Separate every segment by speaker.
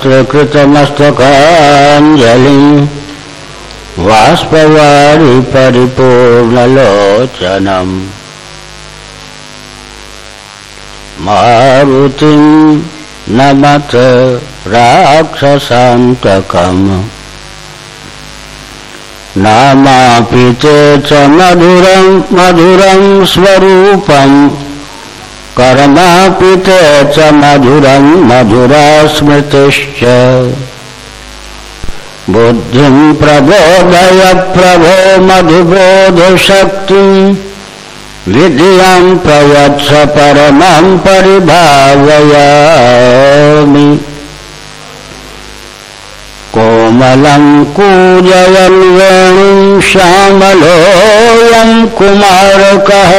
Speaker 1: वस्त्रकृतमस्तकाञ्जलिम् वाष्पवारि परिपूर्णलोचनम्। मारुतिं नमत राक्षसान्तकम्। नामापि च मधुरं मधुरं स्वरूपम्। कर्मापि ते च मधुरं मधुरा स्मृतिश्च बुद्धिं प्रबोधय प्रभो मधुबोधशक्तिम् विधियं प्रयच्छ परमं परिभावयामि। कोमलं कूजयन् वेणुं श्यामलोऽयं कुमारकः।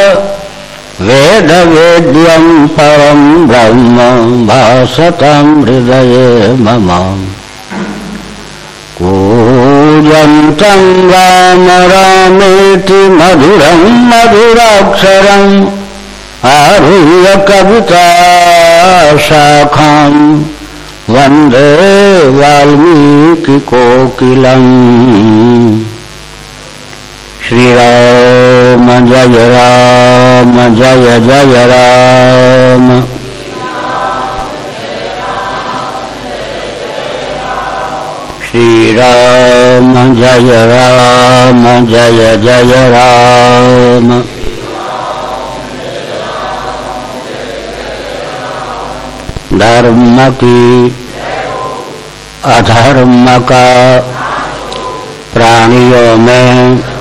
Speaker 1: वेदवेद्यं परं ब्रह्म भासतं हृदये मम। कूजन्तं राम रामेति मधुरं मधुराक्षरम् आरुह्य कविता शाखाम् वन्दे वाल्मीकिकोकिलम् श्रीराम, जय राम, जय जय राम। श्रीराम, जय राम, जय जय राम। धर्म की, अधर्म का, प्राणियों में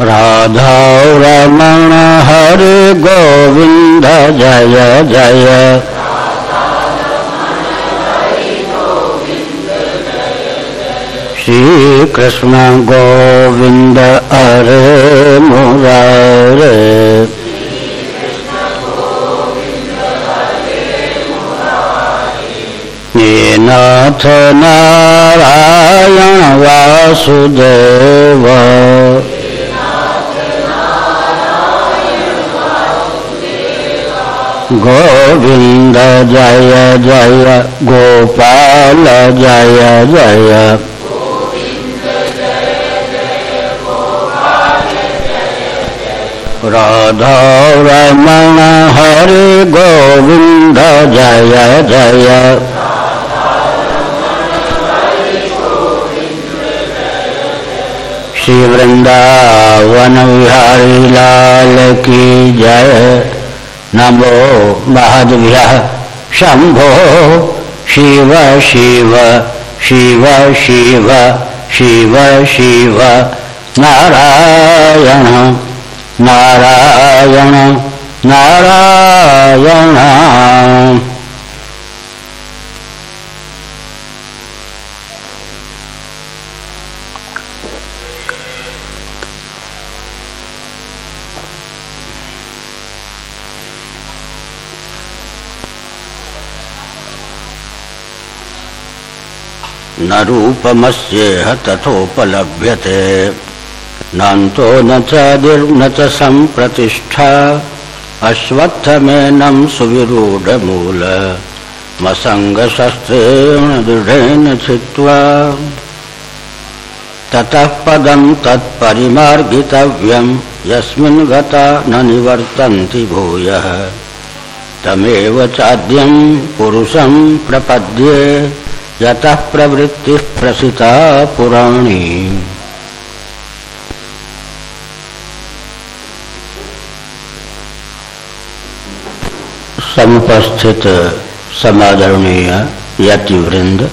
Speaker 1: राधा रमण हरे गोविंद जय जय। श्री कृष्ण गोविंद अरे मुरारे। नाथ नारायण वासुदेव। गोविंद जय जय गोपाल जय जय राधा रमण हरे गोविंद जय जय श्री वृंदावन विहारी लाल की जय। नमो महद्भ्य शंभो शिव शिव शिव शिव शिव शिव नारायण नारायण नारायण रूपमस्येह तथोपलभ्यते। नान्तो न चादिर्न च सम्प्रतिष्ठा। अश्वत्थमेनं सुविरूढमूल। मसङ्गशस्त्रेण दृढेन छित्त्वा ततः पदं तत्परिमार्गितव्यं। यस्मिन् गता न निवर्तन्ति भूयः। तमेव चाद्यं पुरुषं प्रपद्ये यतः प्रवृत्तिः प्रसिता पुराणी। समुपस्थित समादरणीय यति वृंद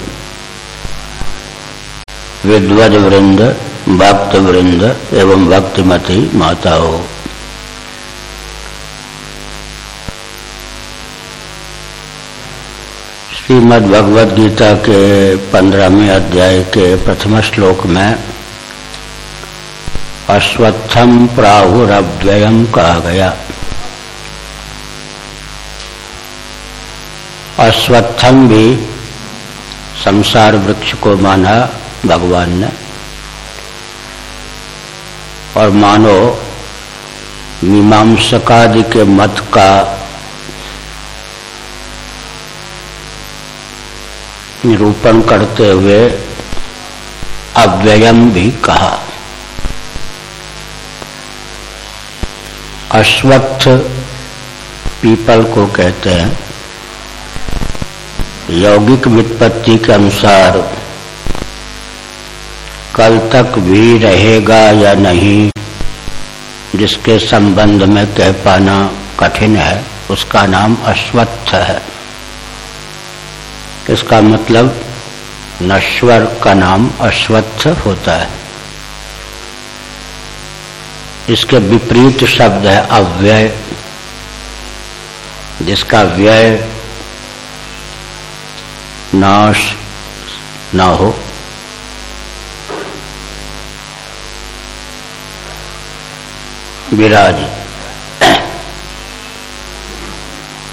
Speaker 1: विद्वज वृंद भक्त वृंद एवं भक्तिमती माताओं। श्रीमद् भगवद गीता के पंद्रहवें अध्याय के प्रथम श्लोक में अश्वत्थम प्राहुरव्ययम कहा गया अश्वत्थम भी संसार वृक्ष को माना भगवान ने। और मानो मीमांसकादि के मत का निरूपण करते हुए अव्ययम भी कहा। अश्वत्थ पीपल को कहते हैं, यौगिक वित्पत्ति के अनुसार, कल तक भी रहेगा या नहीं, जिसके संबंध में कह पाना कठिन है, उसका नाम अश्वत्थ है। इसका मतलब नश्वर का नाम अश्वत्थ होता है। इसके विपरीत शब्द है अव्यय, जिसका व्यय नाश ना हो। विराज।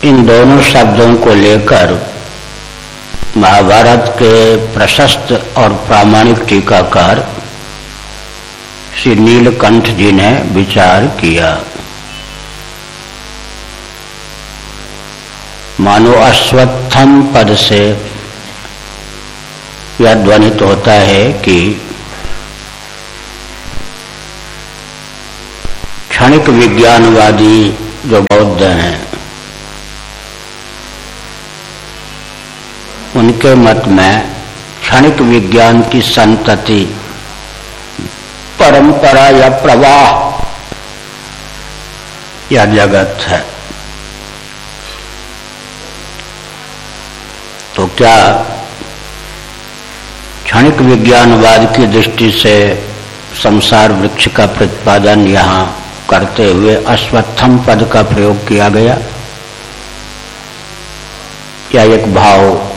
Speaker 1: इन दोनों शब्दों को लेकर महाभारत के प्रशस्त और प्रामाणिक टीकाकार श्री नीलकंठ जी ने विचार किया। मानो अश्वत्थम पद से यह ध्वनित होता है कि क्षणिक विज्ञानवादी जो बौद्ध हैं उनके मत में क्षणिक विज्ञान की संतति, परंपरा या प्रवाह या जगत है। तो क्या क्षणिक विज्ञानवाद की दृष्टि से संसार वृक्ष का प्रतिपादन यहाँ करते हुए अश्वत्थम पद का प्रयोग किया गया? या एक भाव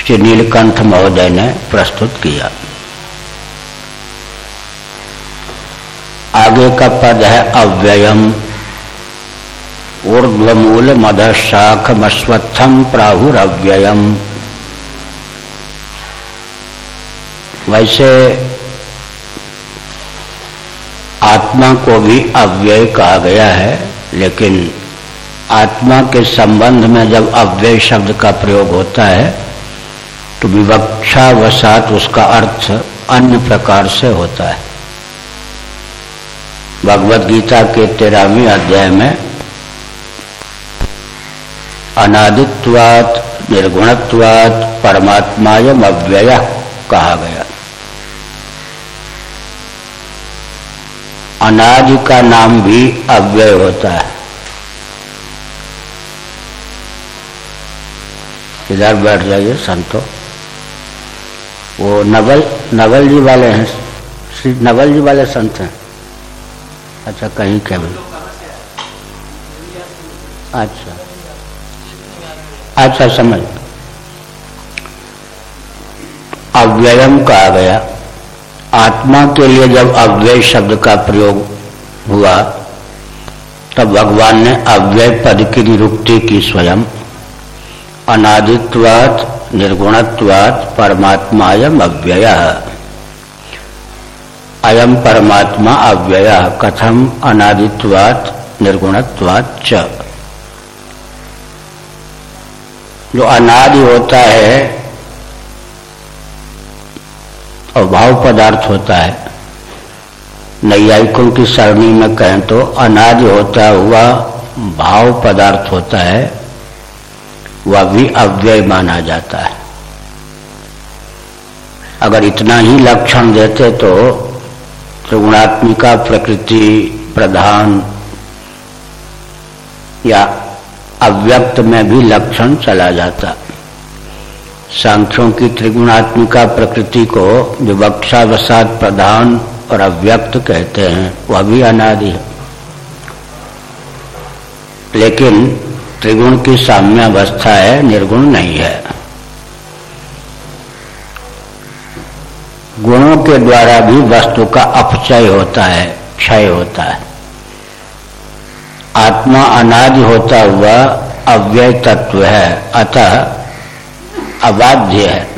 Speaker 1: श्री नीलकंठ महोदय ने प्रस्तुत किया। आगे का पद है अव्ययम। ऊर्ध्वमूल मश्वत्थम प्राहुर अव्ययम वैसे आत्मा को भी अव्यय कहा गया है, लेकिन आत्मा के संबंध में जब अव्यय शब्द का प्रयोग होता है तो विवक्षा वसात उसका अर्थ अन्य प्रकार से होता है। भगवत गीता के तेरहवीं अध्याय में अनादित्वात, निर्गुणत्वात परमात्मायम अव्यय कहा गया। अनादि का नाम भी अव्यय होता है। इधर बैठ जाइए, संतो। वो नवल नवल जी वाले हैं, श्री नवल जी वाले संत हैं। अच्छा कहीं के भी। अच्छा। अच्छा समझ। अव्ययम कहा गया। आत्मा के लिए जब अव्यय शब्द का प्रयोग हुआ, तब भगवान ने अव्यय पद की निरुक्ति की स्वयं। अनादित्वात निर्गुणत्वात् परमात्मायम अव्यय। अयम परमात्मा अव्यय, कथम अनादित्वात् निर्गुणत्वात् च। जो अनादि होता है, और भाव पदार्थ होता है, नैयायिकों की सरणी में कहें तो अनादि होता हुआ भाव पदार्थ होता है। वह भी अव्यय माना जाता है। अगर इतना ही लक्षण देते तो त्रिगुणात्मिका प्रकृति प्रधान या अव्यक्त में भी लक्षण चला जाता। सांख्यों की त्रिगुणात्मिका प्रकृति को विवक्षावसाद प्रधान और अव्यक्त कहते हैं, वह भी अनादि है। लेकिन त्रिगुण की साम्य अवस्था है, निर्गुण नहीं है। गुणों के द्वारा भी वस्तु का अपचय होता है, क्षय होता है। आत्मा अनादि होता हुआ अव्यय तत्व है, अतः अबाध्य है।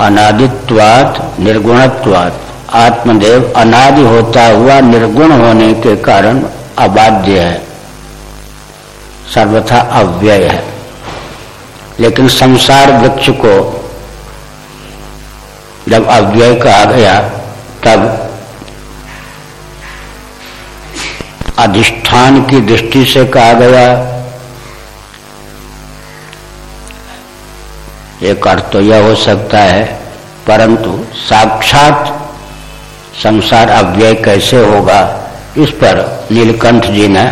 Speaker 1: अनादित्वात, निर्गुणत्वात, आत्मदेव अनादि होता हुआ निर्गुण होने के कारण अबाध्य है। सर्वथा अव्यय है। लेकिन संसार वृक्ष को जब अव्यय कहा गया, तब अधिष्ठान की दृष्टि से कहा गया एक अर्थ तो यह हो सकता है, परंतु साक्षात संसार अव्यय कैसे होगा, इस पर नीलकंठ जी ने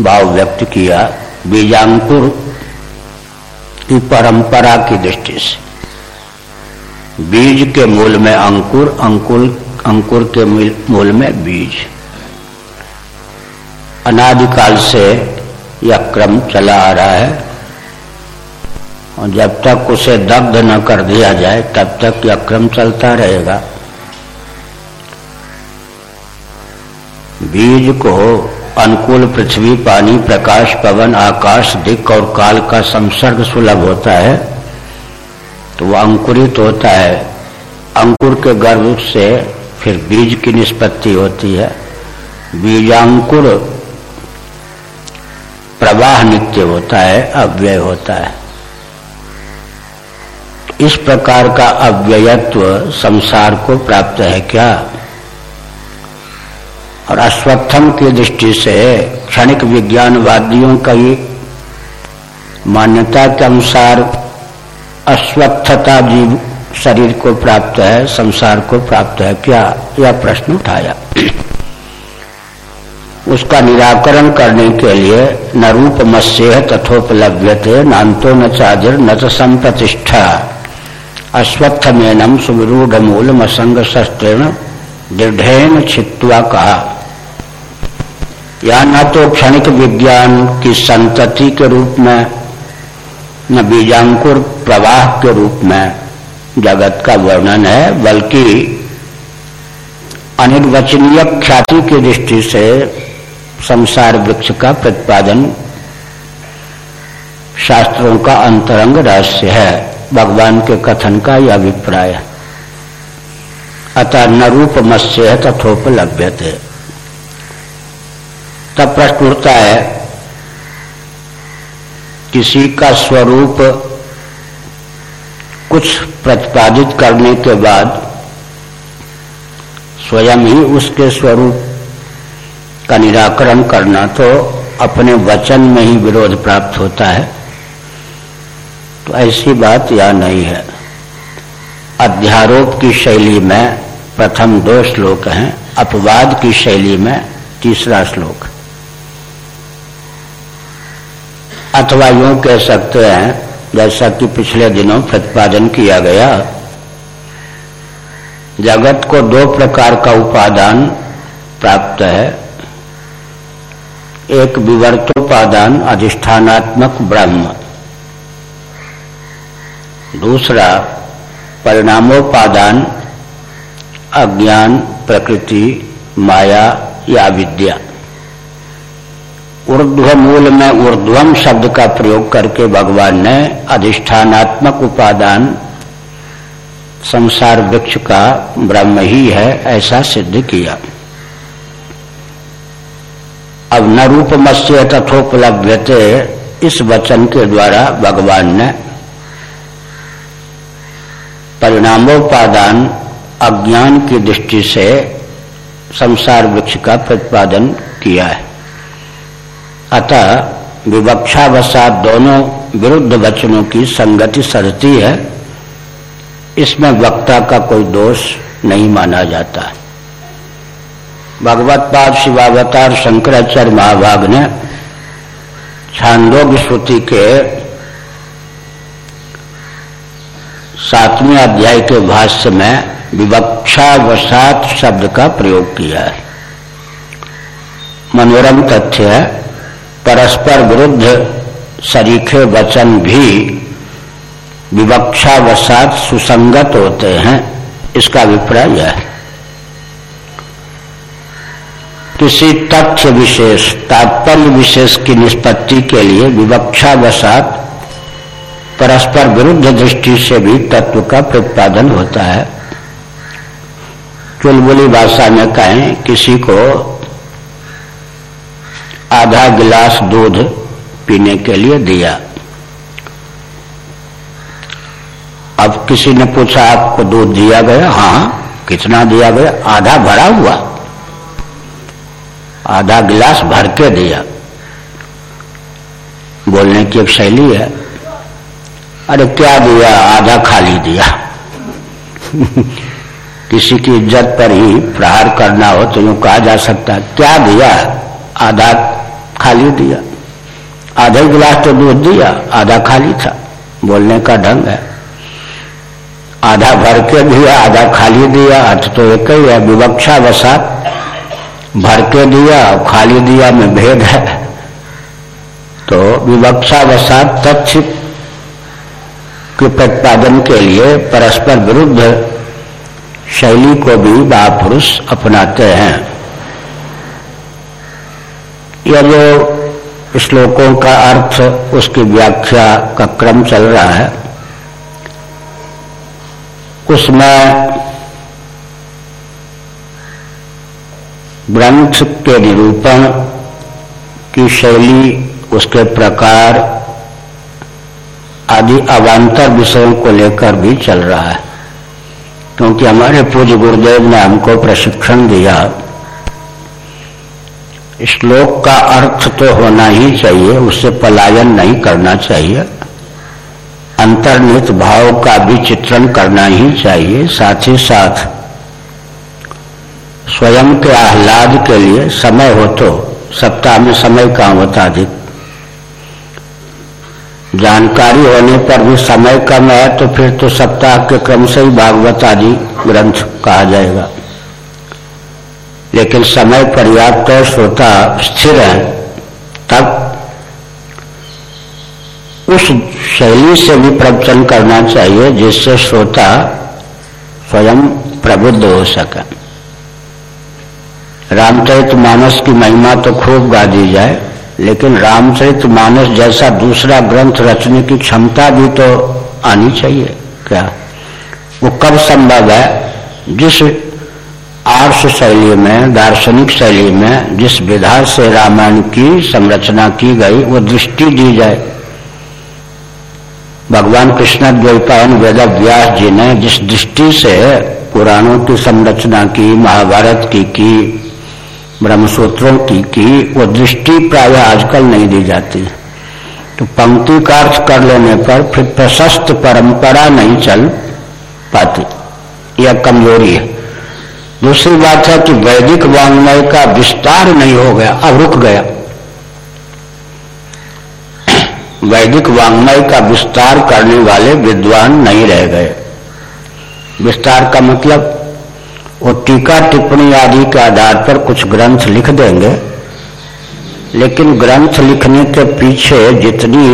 Speaker 1: भाव व्यक्त किया बीजांकुर की परंपरा की दृष्टि से। बीज के मूल में अंकुर अंकुर अंकुर के मूल में बीज। अनादिकाल से यह क्रम चला आ रहा है। और जब तक उसे दग्ध न कर दिया जाए, तब तक यह क्रम चलता रहेगा। बीज को अनुकूल पृथ्वी, पानी, प्रकाश, पवन, आकाश दिक और काल का संसर्ग सुलभ होता है तो वह अंकुरित होता है। अंकुर के गर्भ से फिर बीज की निष्पत्ति होती है। बीजांकुर प्रवाह नित्य होता है, अव्यय होता है। इस प्रकार का अव्ययत्व संसार को प्राप्त है क्या? और अश्वत्थम की दृष्टि से क्षणिक विज्ञानवादियों की मान्यता के अनुसार अस्वस्थता जीव शरीर को प्राप्त है, संसार को प्राप्त है। क्या यह प्रश्न उठाया? उसका निराकरण करने के लिए न रूप मत्स्य तथोपलभ्यते, नान्तो न चादर न तो संप्रतिष्ठा। अश्वत्थ मेनम सुविरूढ़ मूल मसंग शस्त्रेण दृढ़ छित्वा कहा। या न तो क्षणिक विज्ञान की संतति के रूप में, न बीजांकुर प्रवाह के रूप में जगत का वर्णन है, बल्कि अनिर्वचनीय ख्याति की दृष्टि से संसार वृक्ष का प्रतिपादन शास्त्रों का अंतरंग रहस्य है। भगवान के कथन का यह अभिप्राय। अतः न रूप मत्स्य तथोपलभ्य थे तब प्रश्न उठता है, किसी का स्वरूप कुछ प्रतिपादित करने के बाद स्वयं ही उसके स्वरूप का निराकरण करना तो अपने वचन में ही विरोध प्राप्त होता है। तो ऐसी बात यह नहीं है। अध्यारोप की शैली में प्रथम दो श्लोक हैं, अपवाद की शैली में तीसरा श्लोक। अथवा यूँ कह सकते हैं, जैसा कि पिछले दिनों प्रतिपादन किया गया। जगत को दो प्रकार का उपादान प्राप्त है। एक विवर्तोपादान, अधिष्ठानात्मक ब्रह्म। दूसरा, परिणामोपादान, अज्ञान, प्रकृति, माया या विद्या। ऊर्ध्व मूल में ऊर्ध्वम शब्द का प्रयोग करके भगवान ने अधिष्ठानात्मक उपादान संसार वृक्ष का ब्रह्म ही है, ऐसा सिद्ध किया। अब न रूप मत्स्य तथोपलभ्यते इस वचन के द्वारा भगवान ने परिणामोपादान अज्ञान की दृष्टि से संसार वृक्ष का प्रतिपादन किया है। अतः विवक्षावसात दोनों विरुद्ध वचनों की संगति सजती है। इसमें वक्ता का कोई दोष नहीं माना जाता। भगवत पाद शिवावतार शंकराचार्य महाभाग ने छांदोग श्रुति के सातवें अध्याय के भाष्य में विवक्षावसात शब्द का प्रयोग किया है। मनोरम तथ्य है परस्पर विरुद्ध सरीखे वचन भी विवक्षा विवक्षावसात सुसंगत होते हैं। इसका अभिप्राय यह है। किसी तथ्य विशेष, तात्पर्य विशेष की निष्पत्ति के लिए विवक्षा विवक्षावसात परस्पर विरुद्ध दृष्टि से भी तत्व का प्रतिपादन होता है। चुलबुली भाषा में कहें, किसी को आधा गिलास दूध पीने के लिए दिया। अब किसी ने पूछा, आपको दूध दिया गया? हाँ कितना दिया गया? आधा भरा हुआ। आधा गिलास भर के दिया। बोलने की एक शैली है। अरे, क्या दिया? आधा खाली दिया। किसी की इज़्ज़त पर ही प्रहार करना हो तो यूँ कहा जा सकता क्या दिया? आधा खाली दिया। आधा गिलास तो दूध दिया, आधा खाली था। बोलने का ढंग है। आधा भर के दिया, आधा खाली दिया, अर्थ तो एक ही है, विवक्षा वसा भर के दिया, खाली दिया में भेद है। तो विवक्षा वसा तथ्य के प्रतिपादन के लिए परस्पर विरुद्ध शैली को भी महापुरुष अपनाते हैं। यह जो श्लोकों का अर्थ, उसकी व्याख्या का क्रम चल रहा है, उसमें ग्रंथ के निरूपण की शैली, उसके प्रकार आदि अवान्तर विषयों को लेकर भी चल रहा है। क्योंकि हमारे पूज्य गुरुदेव ने हमको प्रशिक्षण दिया। श्लोक का अर्थ तो होना ही चाहिए, उससे पलायन नहीं करना चाहिए। अंतर्निहित भाव का भी चित्रण करना ही चाहिए, साथ ही साथ स्वयं के आह्लाद के लिए समय हो तो सप्ताह में समय कहाँ होता अधिक? जानकारी होने पर भी समय कम है तो फिर तो सप्ताह के क्रम से ही भागवत आदि ग्रंथ कहा जाएगा। लेकिन समय पर्याप्त और श्रोता स्थिर है, तब उस शैली से भी प्रवचन करना चाहिए जिससे श्रोता स्वयं प्रबुद्ध हो सके। रामचरित मानस की महिमा तो खूब गा दी जाए, लेकिन रामचरित मानस जैसा दूसरा ग्रंथ रचने की क्षमता भी तो आनी चाहिए, क्या? वो कब संभव है? जिस आर्ष शैली में, दार्शनिक शैली में, जिस विधा से रामायण की संरचना की गई, वो दृष्टि दी जाए। भगवान कृष्ण द्वैपायन वेद व्यास जी ने जिस दृष्टि से पुराणों की संरचना की, महाभारत की की, ब्रह्मसूत्रों की की, वो दृष्टि प्राय आजकल नहीं दी जाती। तो पंक्ति का अर्थ कर लेने पर फिर प्रशस्त परंपरा नहीं चल पाती। यह कमज़ोरी है। दूसरी बात है कि वैदिक वांग्मय का विस्तार नहीं हो गया, अब रुक गया। वैदिक वांग्मय का विस्तार करने वाले विद्वान नहीं रह गए। विस्तार का मतलब वो टीका टिप्पणी आदि के आधार पर कुछ ग्रंथ लिख देंगे, लेकिन ग्रंथ लिखने के पीछे जितनी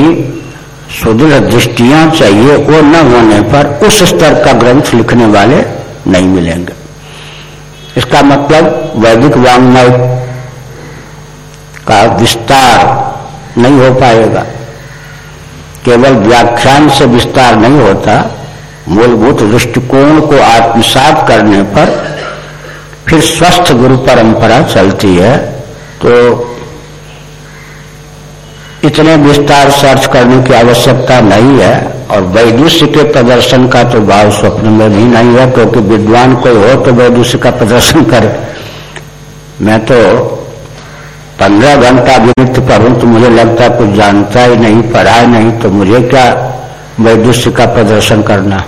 Speaker 1: सुदृढ़ दृष्टियाँ चाहिए, वो न होने पर उस स्तर का ग्रंथ लिखने वाले नहीं मिलेंगे। इसका मतलब वैदिक वांग्मय का विस्तार नहीं हो पाएगा। केवल व्याख्यान से विस्तार नहीं होता, मूलभूत दृष्टिकोण को आत्मसात करने पर फिर स्वस्थ गुरु परंपरा चलती है। तो इतने विस्तार सर्च करने की आवश्यकता नहीं है और वैदुष्य के प्रदर्शन का तो भाव स्वप्न में भी नहीं है, क्योंकि विद्वान कोई हो तो वैदुष्य का प्रदर्शन करे। मैं तो पंद्रह घंटा भी नृत्य पढ़ूं तो मुझे लगता है कुछ जानता ही नहीं, पढ़ा ही नहीं तो मुझे क्या वैदुष्य का प्रदर्शन करना?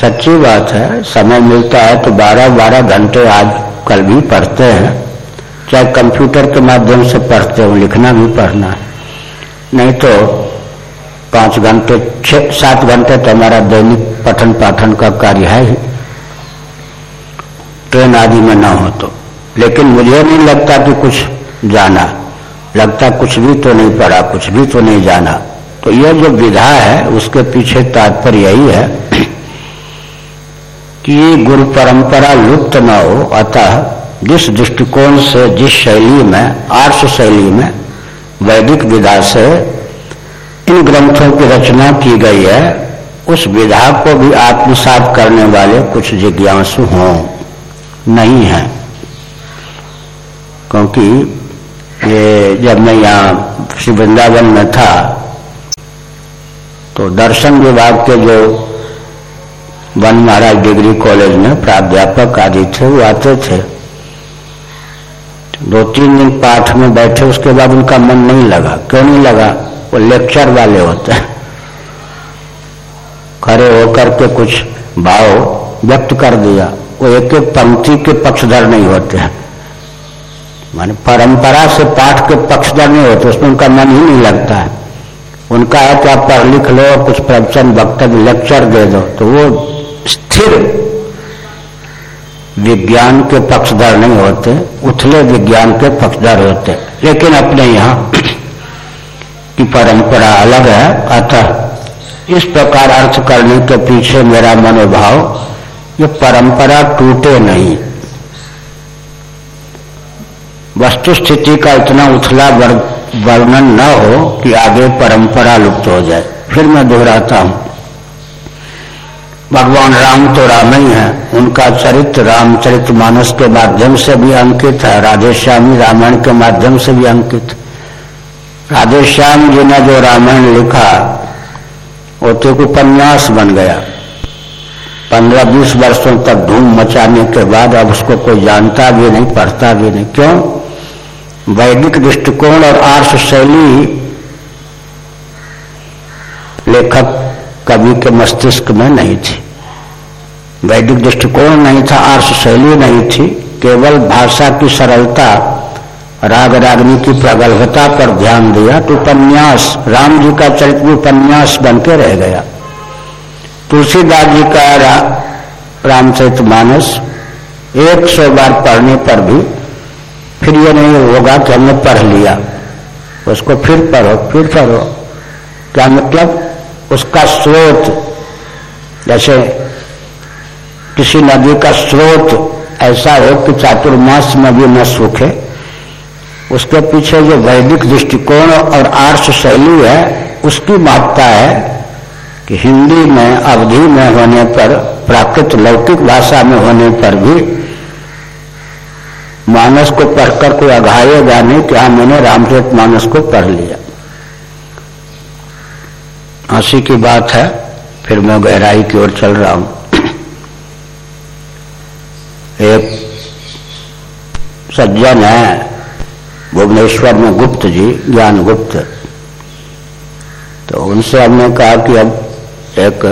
Speaker 1: सच्ची बात है, समय मिलता है तो बारह बारह घंटे आज कल भी पढ़ते हैं। चाहे कंप्यूटर के माध्यम से पढ़ते हो, लिखना भी पढ़ना है। नहीं तो पाँच घंटे, छह, सात घंटे तो हमारा दैनिक पठन पाठन का कार्य है ही। ट्रेन आदि में ना हो तो। लेकिन मुझे नहीं लगता कि कुछ जाना। लगता कुछ भी तो नहीं पढ़ा, कुछ भी तो नहीं जाना। तो यह जो विधा है, उसके पीछे तात्पर्य यही है कि गुरु परंपरा लुप्त न हो, अतः जिस दृष्टिकोण से, जिस शैली में, आर्ष शैली में वैदिक विधा से इन ग्रंथों की रचना की गई है, उस विधा को भी आत्मसात करने वाले कुछ जिज्ञासु हों। नहीं है। क्योंकि ये जब मैं यहाँ श्री वृंदावन में था तो दर्शन विभाग के जो वन महाराज डिग्री कॉलेज में प्राध्यापक आदि थे, वो आते थे। दो तीन दिन पाठ में बैठे, उसके बाद उनका मन नहीं लगा। क्यों नहीं लगा? वो लेक्चर वाले होते हैं। खड़े होकर के कुछ भाव व्यक्त कर दिया। वो एक एक पंक्ति के पक्षधर नहीं होते हैं। माने परंपरा से पाठ के पक्षधर नहीं होते, उसमें उनका मन ही नहीं लगता है। उनका है कि आप पढ़ लिख लो, कुछ प्रवचन, वक्तव्य लेक्चर दे दो तो वो स्थिर विज्ञान के पक्षधर नहीं होते, उथले विज्ञान के पक्षधर होते। लेकिन अपने यहाँ की परंपरा अलग है। अतः इस प्रकार अर्थ करने के पीछे मेरा मनोभाव, ये परंपरा टूटे नहीं। वस्तु स्थिति का इतना उथला वर्णन न हो कि आगे परंपरा लुप्त हो जाए। फिर मैं दोहराता हूँ। भगवान राम तो राम ही है। उनका चरित्र रामचरित मानस के माध्यम से भी अंकित है। राधेश्यामी रामायण के माध्यम से भी अंकित। राधेश्याम जी ने जो रामायण लिखा, वो तो उपन्यास बन गया। पंद्रह बीस वर्षों तक धूम मचाने के बाद अब उसको कोई जानता भी नहीं, पढ़ता भी नहीं। क्यों? वैदिक दृष्टिकोण और आर्ष शैली लेखक कवि के मस्तिष्क में नहीं थी। वैदिक दृष्टिकोण नहीं था आर्ष शैली नहीं थी केवल भाषा की सरलता राग रागनी की प्रगल्भता पर ध्यान दिया तो उपन्यास राम जी का चरित्र उपन्यास बन के रह गया। तुलसीदास जी का रा, रामचरित मानस एक सौ बार पढ़ने पर भी फिर ये नहीं होगा कि हमने पढ़ लिया। उसको फिर पढ़ो फिर पढ़ो। क्या मतलब? उसका स्रोत जैसे किसी नदी का स्रोत ऐसा हो कि चातुर्मास में भी न सूखे। उसके पीछे जो वैदिक दृष्टिकोण और आर्ष शैली है, उसकी महत्ता है कि हिंदी में, अवधि में होने पर, प्राकृत लौकिक भाषा में होने पर भी मानस को पढ़कर कोई अघाएगा नहीं कि हाँ मैंने रामचरित मानस को पढ़ लिया। हँसी की बात है, फिर मैं गहराई की ओर चल रहा हूँ। सज्जन है, भुवनेश्वर में गुप्त जी ज्ञान गुप्त तो उनसे हमने कहा कि अब एक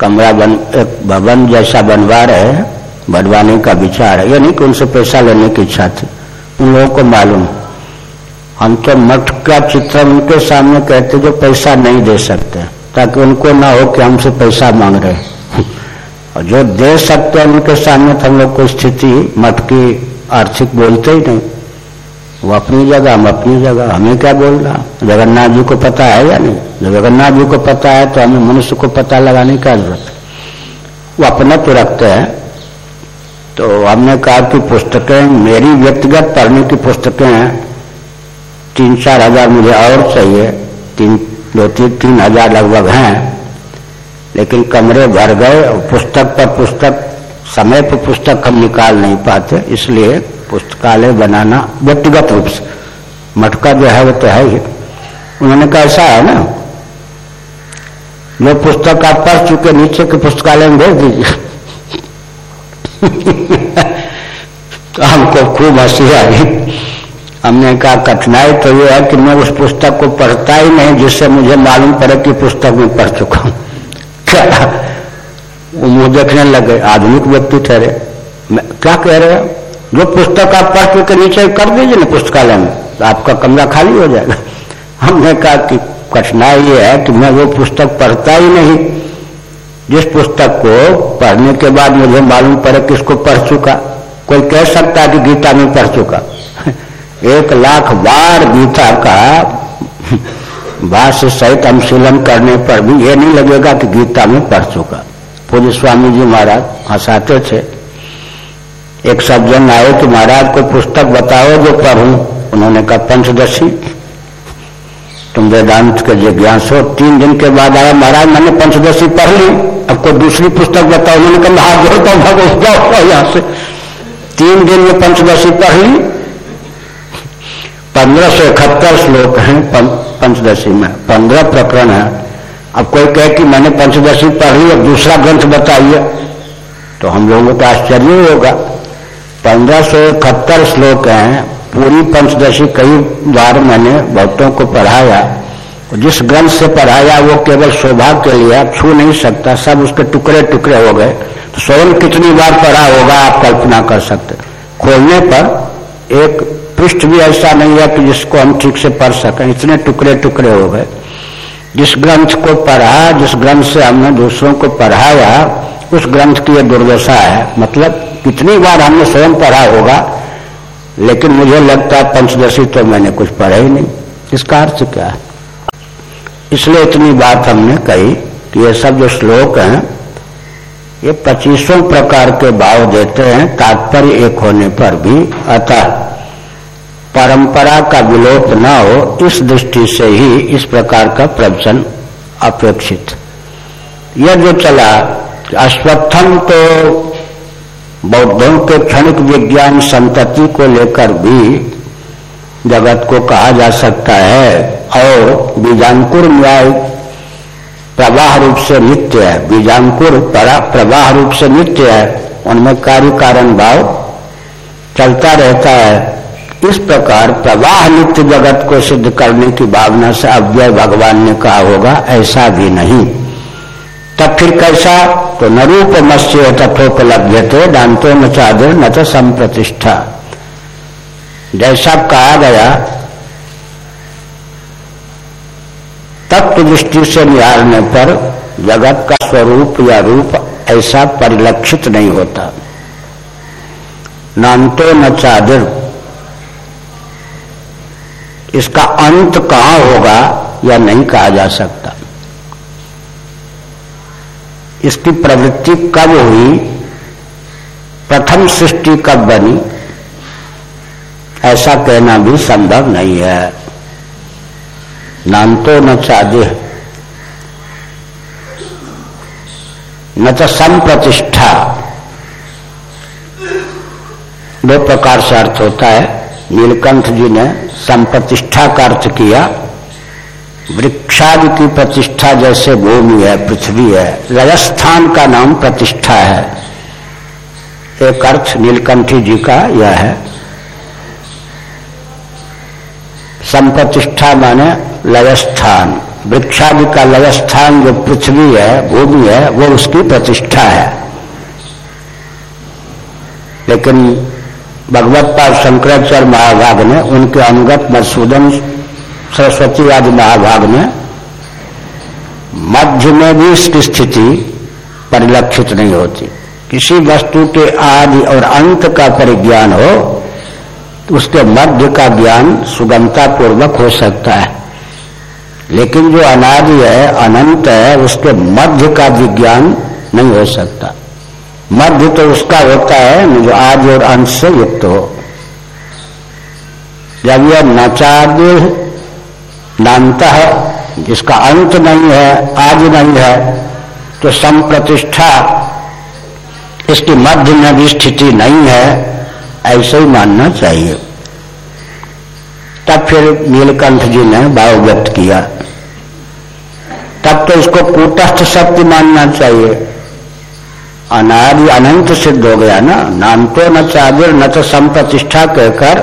Speaker 1: कमरा बन, एक भवन जैसा बनवा रहे हैं बढ़वाने का विचार है। यानी कि उनसे पैसा लेने की इच्छा थी, उन लोगों को मालूम। हम तो मठ का चित्र उनके सामने कहते जो पैसा नहीं दे सकते, ताकि उनको ना हो कि हमसे पैसा मांग रहे। और जो दे सकते हैं, उनके सामने तो हम लोग को स्थिति मठ की आर्थिक बोलते ही नहीं। वो अपनी जगह, हम अपनी जगह, हमें क्या बोलना जगन्नाथ जी को पता है या नहीं? जब जगन्नाथ जी को पता है तो हमें मनुष्य को पता लगाने की ज़रूरत वो अपना तो रखते हैं। तो हमने कहा कि पुस्तकें, मेरी व्यक्तिगत पढ़ने की पुस्तकें हैं। तीन चार हज़ार मुझे और चाहिए। तीन, दो, तीन तीन हज़ार लगभग हैं। लेकिन कमरे भर गए, पुस्तक पर पुस्तक, समय पर पुस्तक हम निकाल नहीं पाते, इसलिए पुस्तकालय बनाना व्यक्तिगत रूप से, मटका जो है वो तो है ही। उन्होंने कहा, ऐसा है ना? जो पुस्तक आप पढ़ चुके, नीचे के पुस्तकालय में भेज दीजिए। तो हमको खूब हँसी आई। हमने कहा, कठिनाई तो ये है कि मैं उस पुस्तक को पढ़ता ही नहीं, जिससे मुझे मालूम पड़े कि पुस्तक में पढ़ चुका हूँ। क्या? वो मुँह देखने लगे आधुनिक व्यक्ति ठहरे। क्या कह रहे हैं? जो पुस्तक आप पढ़ चुके नीचे कर दीजिए ना पुस्तकालय में तो आपका कमरा खाली हो जाएगा। हमने कहा कि कठिनाई ये है कि मैं वो पुस्तक पढ़ता ही नहीं। जिस पुस्तक को पढ़ने के बाद मुझे मालूम पड़े किसको पढ़ चुका। कोई कह सकता है कि गीता में पढ़ चुका। एक लाख बार गीता का भाष्य सहित अनुशीलन करने पर भी ये नहीं लगेगा कि गीता में पढ़ चुका। पूज्य स्वामी जी महाराज हंसाते थे। एक सज्जन आए कि महाराज को पुस्तक बताओ जो पढ़ू? उन्होंने कहा, पंचदशी। तुम वेदांत के जिज्ञासो तीन दिन के बाद आया, महाराज, मैंने पंचदशी पढ़ ली। अब कोई दूसरी पुस्तक बताओ? उन्होंने कहा हाथ जोड़ता से। तीन दिन में पंचदशी पढ़ ली। पंद्रह सौ इकहत्तर श्लोक हैं पंचदशी में। पंद्रह प्रकरण है। अब कोई कहे कि मैंने पंचदशी पढ़ ली, अब दूसरा ग्रंथ बताइए। तो हम लोगों का आश्चर्य होगा। पंद्रह सौ इकहत्तर श्लोक हैं। पूरी पंचदशी कई बार मैंने भक्तों को पढ़ाया। जिस ग्रंथ से पढ़ाया, वो केवल शोभा के लिए आप छू नहीं सकता। सब उसके टुकड़े टुकड़े हो गए। तो स्वयं कितनी बार पढ़ा होगा आप कल्पना कर सकते। खोलने पर एक पृष्ठ भी ऐसा नहीं है कि जिसको हम ठीक से पढ़ सकें। इतने टुकड़े टुकड़े हो गए। जिस ग्रंथ को पढ़ा, जिस ग्रंथ से हमने दूसरों को पढ़ाया, उस ग्रंथ की यह दुर्दशा है। मतलब कितनी बार हमने स्वयं पढ़ा होगा, लेकिन मुझे लगता है पंचदशी तो मैंने कुछ पढ़ा ही नहीं। इसका अर्थ क्या है? इसलिए इतनी बात हमने कही कि ये सब जो श्लोक हैं, ये पच्चीसों प्रकार के भाव देते हैं, तात्पर्य एक होने पर भी। अतः परंपरा का विलोप न हो, इस दृष्टि से ही इस प्रकार का प्रवचन अपेक्षित। यह जो चला, अश्वत्थम तो बौद्धों के क्षणिक विज्ञान संतति को लेकर भी जगत को कहा जा सकता है, और बीजांकुर न्याय प्रवाह रूप से नित्य है। बीजांकुर प्रवाह रूप से नित्य है। उनमें कार्य कारण भाव चलता रहता है। इस प्रकार प्रवाह नित्य जगत को सिद्ध करने की भावना से अव्यय भगवान ने कहा होगा, ऐसा भी नहीं। तब फिर कैसा? तो न रूप मत्स्य तथोपलब्ध थे दांतो न चादर न तो संप्रतिष्ठा। जैसा कहा गया, तत्व दृष्टि से निहारने पर जगत का स्वरूप या रूप ऐसा परिलक्षित नहीं होता। नामतो न चादर इसका अंत कहाँ होगा या नहीं कहा जा सकता। इसकी प्रवृत्ति कब हुई? प्रथम सृष्टि कब बनी? ऐसा कहना भी संभव नहीं है। नाम तो न चादे न तो संप्रतिष्ठा। दो प्रकार से अर्थ होता है। नीलकंठ जी ने संप्रतिष्ठा का अर्थ किया। वृक्षादि की प्रतिष्ठा जैसे भूमि है, पृथ्वी है, राजस्थान का नाम प्रतिष्ठा है। एक अर्थ नीलकंठी जी का यह है। संप्रतिष्ठा माने लयस्थान। वृक्षादि का लयस्थान जो पृथ्वी है, भूमि है, वो उसकी प्रतिष्ठा है। लेकिन भगवत पाल शंकराचार्य महाभाग ने उनके अनुगत मधुसूदन सरस्वती आदि महाभाग ने मध्य में भी इसकी स्थिति परिलक्षित नहीं होती। किसी वस्तु के आदि और अंत का परिज्ञान हो तो उसके मध्य का ज्ञान सुगमता पूर्वक हो सकता है। लेकिन जो अनादि है, अनंत है, उसके मध्य का विज्ञान नहीं हो सकता। मध्य तो उसका होता है जो आदि और अंत से युक्त हो। जब यह नचाद्य नामत है, जिसका अंत नहीं है, आज नहीं है तो संप्रतिष्ठा इसकी मध्य में भी स्थिति नहीं है, ऐसे ही मानना चाहिए। तब फिर नीलकंठ जी ने भाव व्यक्त किया। तब तो इसको कूटस्थ सत्य मानना चाहिए। अनादि अनंत सिद्ध हो गया ना? नाम तो न चादिर, न तो संप्रतिष्ठा कहकर,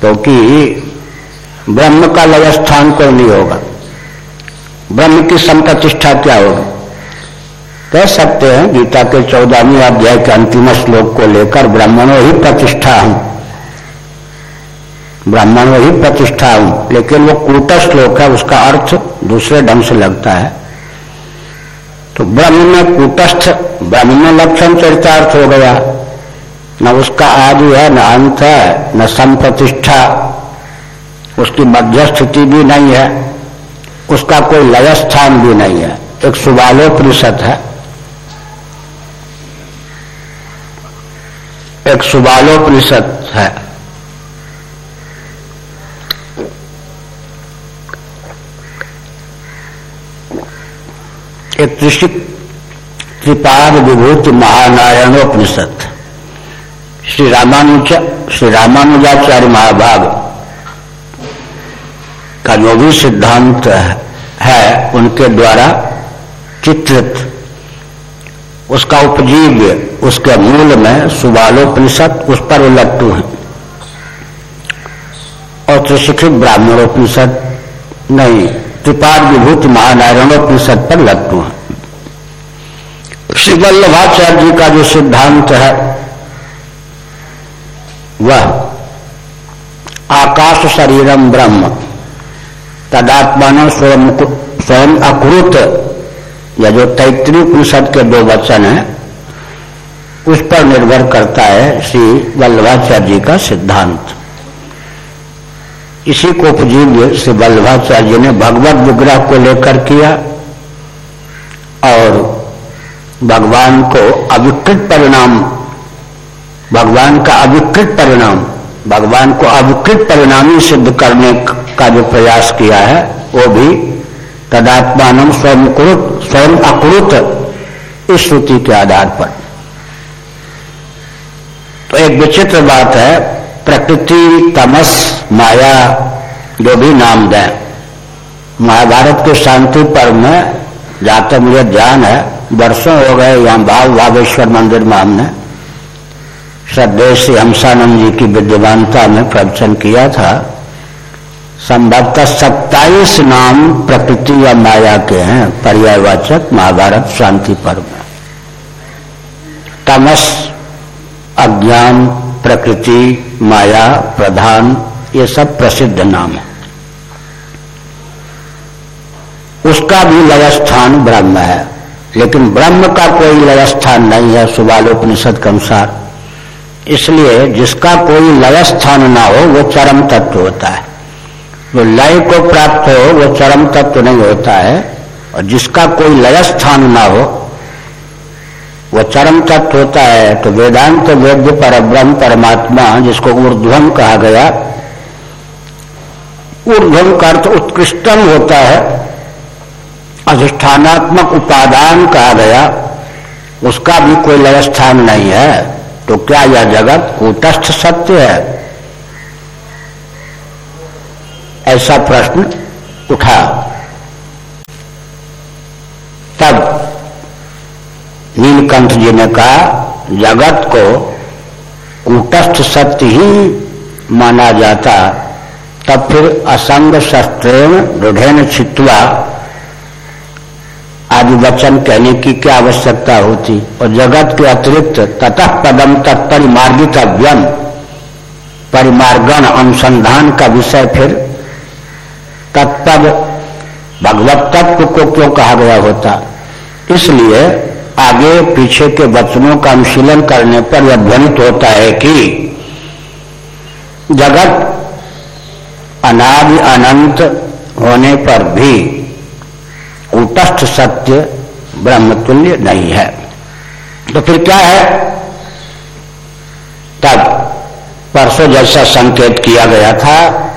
Speaker 1: क्योंकि तो ब्रह्म का लय स्थान कोई नहीं होगा। ब्रह्म की संप्रतिष्ठा क्या होगी? कह सकते हैं, गीता के चौदहवीं अध्याय के अंतिम श्लोक को लेकर ब्राह्मणों ही प्रतिष्ठा हूँ। ब्राह्मणों ही प्रतिष्ठा हूँ। लेकिन वो कूट श्लोक है, उसका अर्थ दूसरे ढंग से लगता है। तो ब्रह्म में कूटस्थ ब्रह्म में लक्षण चरितार्थ हो गया। न उसका आदि है, न अंत है, न संप्रतिष्ठा। उसकी मध्य स्थिति भी नहीं है, उसका कोई लय स्थान भी नहीं है। एक सुबालो सुबालोपनिषद है। एक सुबालो सुबालोपनिषद है। एक त्रिपाद विभूति महानारायणोपनिषद श्री रामानुज श्री रामानुजाचार्य महाभाग का जो भी सिद्धांत है, उनके द्वारा चित्रित, उसका उपजीव्य उसके मूल में सुबालोपनिषद, उस पर उलट्टू है और त्रिशिक्षित ब्राह्मणोपनिषद नहीं। त्रिपाद विभूति महानारायणोपनिषद पर लट्टू है श्री वल्लभाचार्य जी का जो सिद्धांत है, वह आकाश शरीरम ब्रह्म, तदात्मान स्वयं स्वयं अकृत, या जो तैतृय उपनिषद के दो वचन है, उस पर निर्भर करता है श्री वल्लभाचार्य जी का सिद्धांत। इसी को उपजीव्य श्री वल्लभाचार्य ने भगवत विग्रह को लेकर किया और भगवान को अविकृत परिणाम, भगवान का अविकृत परिणाम, भगवान को अविकृत परिणामी सिद्ध करने का जो प्रयास किया है, वो भी तदात्मान स्वयं कुरुत, स्वयं अकुरुत इस श्रुति के आधार पर। तो एक विचित्र बात है प्रकृति, तमस, माया, जो भी नाम दें। महाभारत के शांति पर्व में जाते मुझे ध्यान है। वर्षों हो गए यहाँ भाव भावेश्वर मंदिर में हमने। श्रद्धे श्री हंसानंद जी की विद्यमानता में प्रवचन किया था। संभवतः सत्ताईस नाम प्रकृति या माया के हैं, पर्यायवाचक महाभारत शांति पर्व में। तमस, अज्ञान प्रकृति, माया, प्रधान, ये सब प्रसिद्ध नाम है। उसका भी लय स्थान ब्रह्म है, लेकिन ब्रह्म का कोई लय स्थान नहीं है सुबालोपनिषद के अनुसार। इसलिए जिसका कोई लय स्थान ना हो, वो चरम तत्व होता है। जो लय को प्राप्त हो, वो चरम तत्व नहीं होता है, और जिसका कोई लय स्थान ना हो वो चरम तत्व होता है। तो वेदांत वेद्य पर ब्रह्म परमात्मा, जिसको ऊर्ध्वम कहा गया ऊर्ध्वम का अर्थ उत्कृष्टम होता है। अधिष्ठानात्मक उपादान कहा गया, उसका भी कोई लय स्थान नहीं है। तो क्या यह जगत कूटस्थ सत्य है? ऐसा प्रश्न उठा। तब नीलकंठ जी ने कहा, जगत को कूटस्थ सत्य ही माना जाता। तब फिर असंग शस्त्रेण दृढ़ छित्वा आदि वचन कहने की क्या आवश्यकता होती? और जगत के अतिरिक्त ततः पदम तत्परिमार्गितव्यम, परिमार्गण अनुसंधान का विषय फिर तत्पद भगवत तत्व को क्यों कहा गया होता? इसलिए आगे पीछे के वचनों का अनुशीलन करने पर यह ध्वनित होता है कि जगत अनादि अनंत होने पर भी कूटस्थ सत्य ब्रह्मतुल्य नहीं है। तो फिर क्या है? तब परसों जैसा संकेत किया गया था,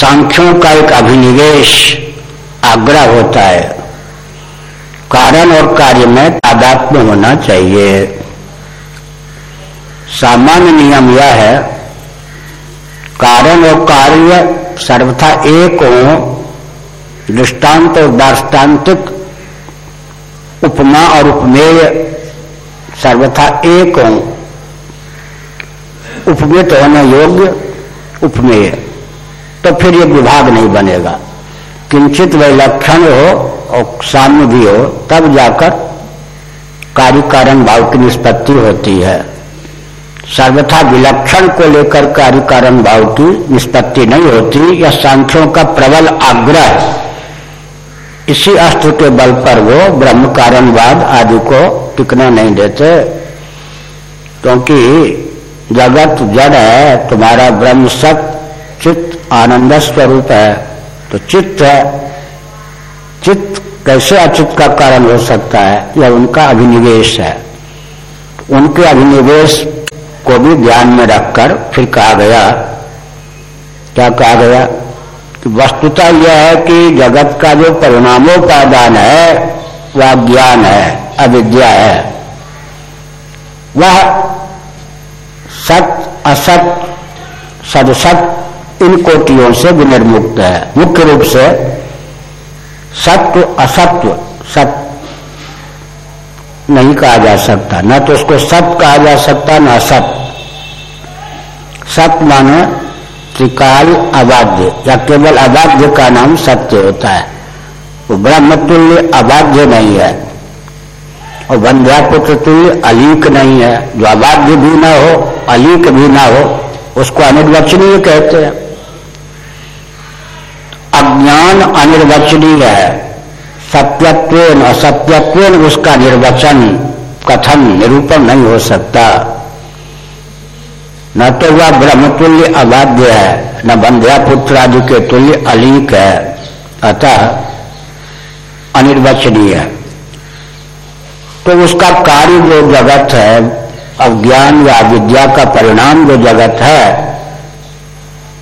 Speaker 1: सांख्यों का एक अभिनिवेश आग्रह होता है। कारण और कार्य में तादात्म्य होना चाहिए। सामान्य नियम यह है, कारण और कार्य सर्वथा एक हो, दृष्टांत और दार्ष्टान्तिक उपमा और उपमेय सर्वथा एक हो। उपमित होने योग्य, उपमेय। तो फिर ये विभाग नहीं बनेगा। किंचित वैलक्षण हो और साम्य भी हो, तब जाकर कार्य कारण भाव की निष्पत्ति होती है। सर्वथा विलक्षण को लेकर कार्य कारण भाव की निष्पत्ति नहीं होती, या सांख्यों का प्रबल आग्रह इसी अस्त्र के बल पर वो ब्रह्म कारणवाद आदि को टिकना नहीं देते। क्योंकि जगत जड़ है, तुम्हारा ब्रह्म सत चित्त आनंद स्वरूप है। तो चित्त है, चित्त कैसे अचित का कारण हो सकता है? यह उनका अभिनिवेश है। उनके अभिनिवेश को भी ध्यान में रखकर फिर कहा गया, क्या कहा गया? कि वस्तुता यह है कि जगत का जो परिणामोपादान है, वह ज्ञान है, अविद्या है। वह सत, असत, सदसत इन कोटियों से विनिर्मुक्त है। मुख्य रूप से सत्व असत्व, सत नहीं कहा जा सकता। न तो उसको सत कहा जा सकता, न असत सत माने त्रिकाल अबाध्य, या केवल अबाध्य का नाम सत्य होता है। वो ब्रह्म तुल्य अबाध्य नहीं है। और पुत्र तुल्य अलीक नहीं है। जो अबाध्य भी ना हो, अलीक भी ना हो, उसको अनिर्वचनीय कहते हैं। अज्ञान अनिर्वचनीय है। सत्यत्व असत्यत्व उसका निर्वचन, कथन निरूपण नहीं हो सकता। न तो वह ब्रह्मतुल्य अबाध्य है, न बंध्या पुत्र आदि के तुल्य अलीक है। अतः अनिर्वचनीय है। तो उसका कार्य जो जगत है, अज्ञान या विद्या का परिणाम जो जगत है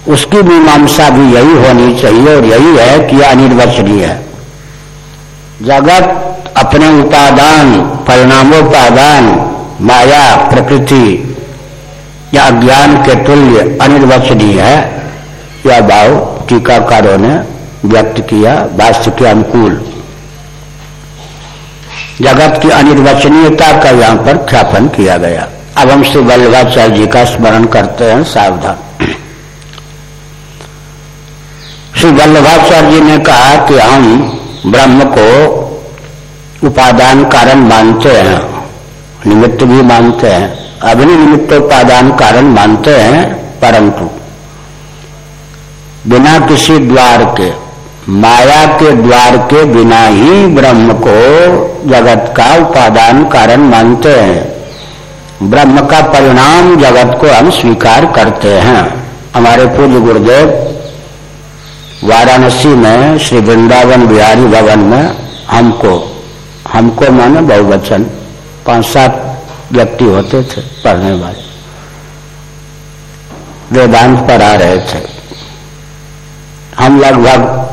Speaker 1: उसकी मीमांसा भी यही होनी चाहिए और यही है कि अनिर्वचनीय है। जगत अपने उपादान, परिणामोपादान, माया, प्रकृति या अज्ञान के तुल्य अनिर्वचनीय है। यह भाव, टीकाकारों ने व्यक्त किया वास्तु के अनुकूल। जगत की अनिर्वचनीयता का यहाँ पर ख्यापन किया गया। अब हम श्री वल्लभाचार्य जी का स्मरण करते हैं सावधान। श्री वल्लभाचार्य जी ने कहा कि हम ब्रह्म को उपादान कारण मानते हैं, निमित्त भी मानते हैं, अग्नि निमित्त उपादान कारण मानते हैं, परंतु बिना किसी द्वार के, माया के द्वार के बिना ही ब्रह्म को जगत का उपादान कारण मानते हैं। ब्रह्म का परिणाम जगत को हम स्वीकार करते हैं। हमारे पूज्य गुरुदेव वाराणसी में श्री वृंदावन बिहारी भवन में हमको हमको माने बहुवचन पाँच सात व्यक्ति होते थे, पढ़ने वाले। वेदांत पढ़ा रहे थे। हम लगभग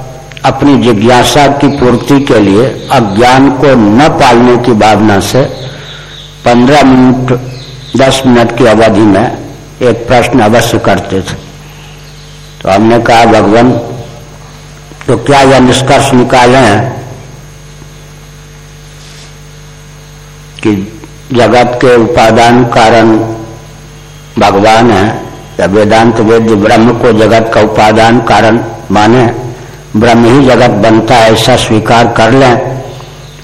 Speaker 1: अपनी जिज्ञासा की पूर्ति के लिए अज्ञान को न पालने की भावना से पंद्रह मिनट, दस मिनट की अवधि में एक प्रश्न अवश्य करते थे। तो हमने कहा, भगवान तो क्या यह निष्कर्ष निकाले कि जगत के उपादान कारण भगवान है? या वेदांत वेद ब्रह्म को जगत का उपादान कारण माने? ब्रह्म ही जगत बनता है, ऐसा स्वीकार कर लें।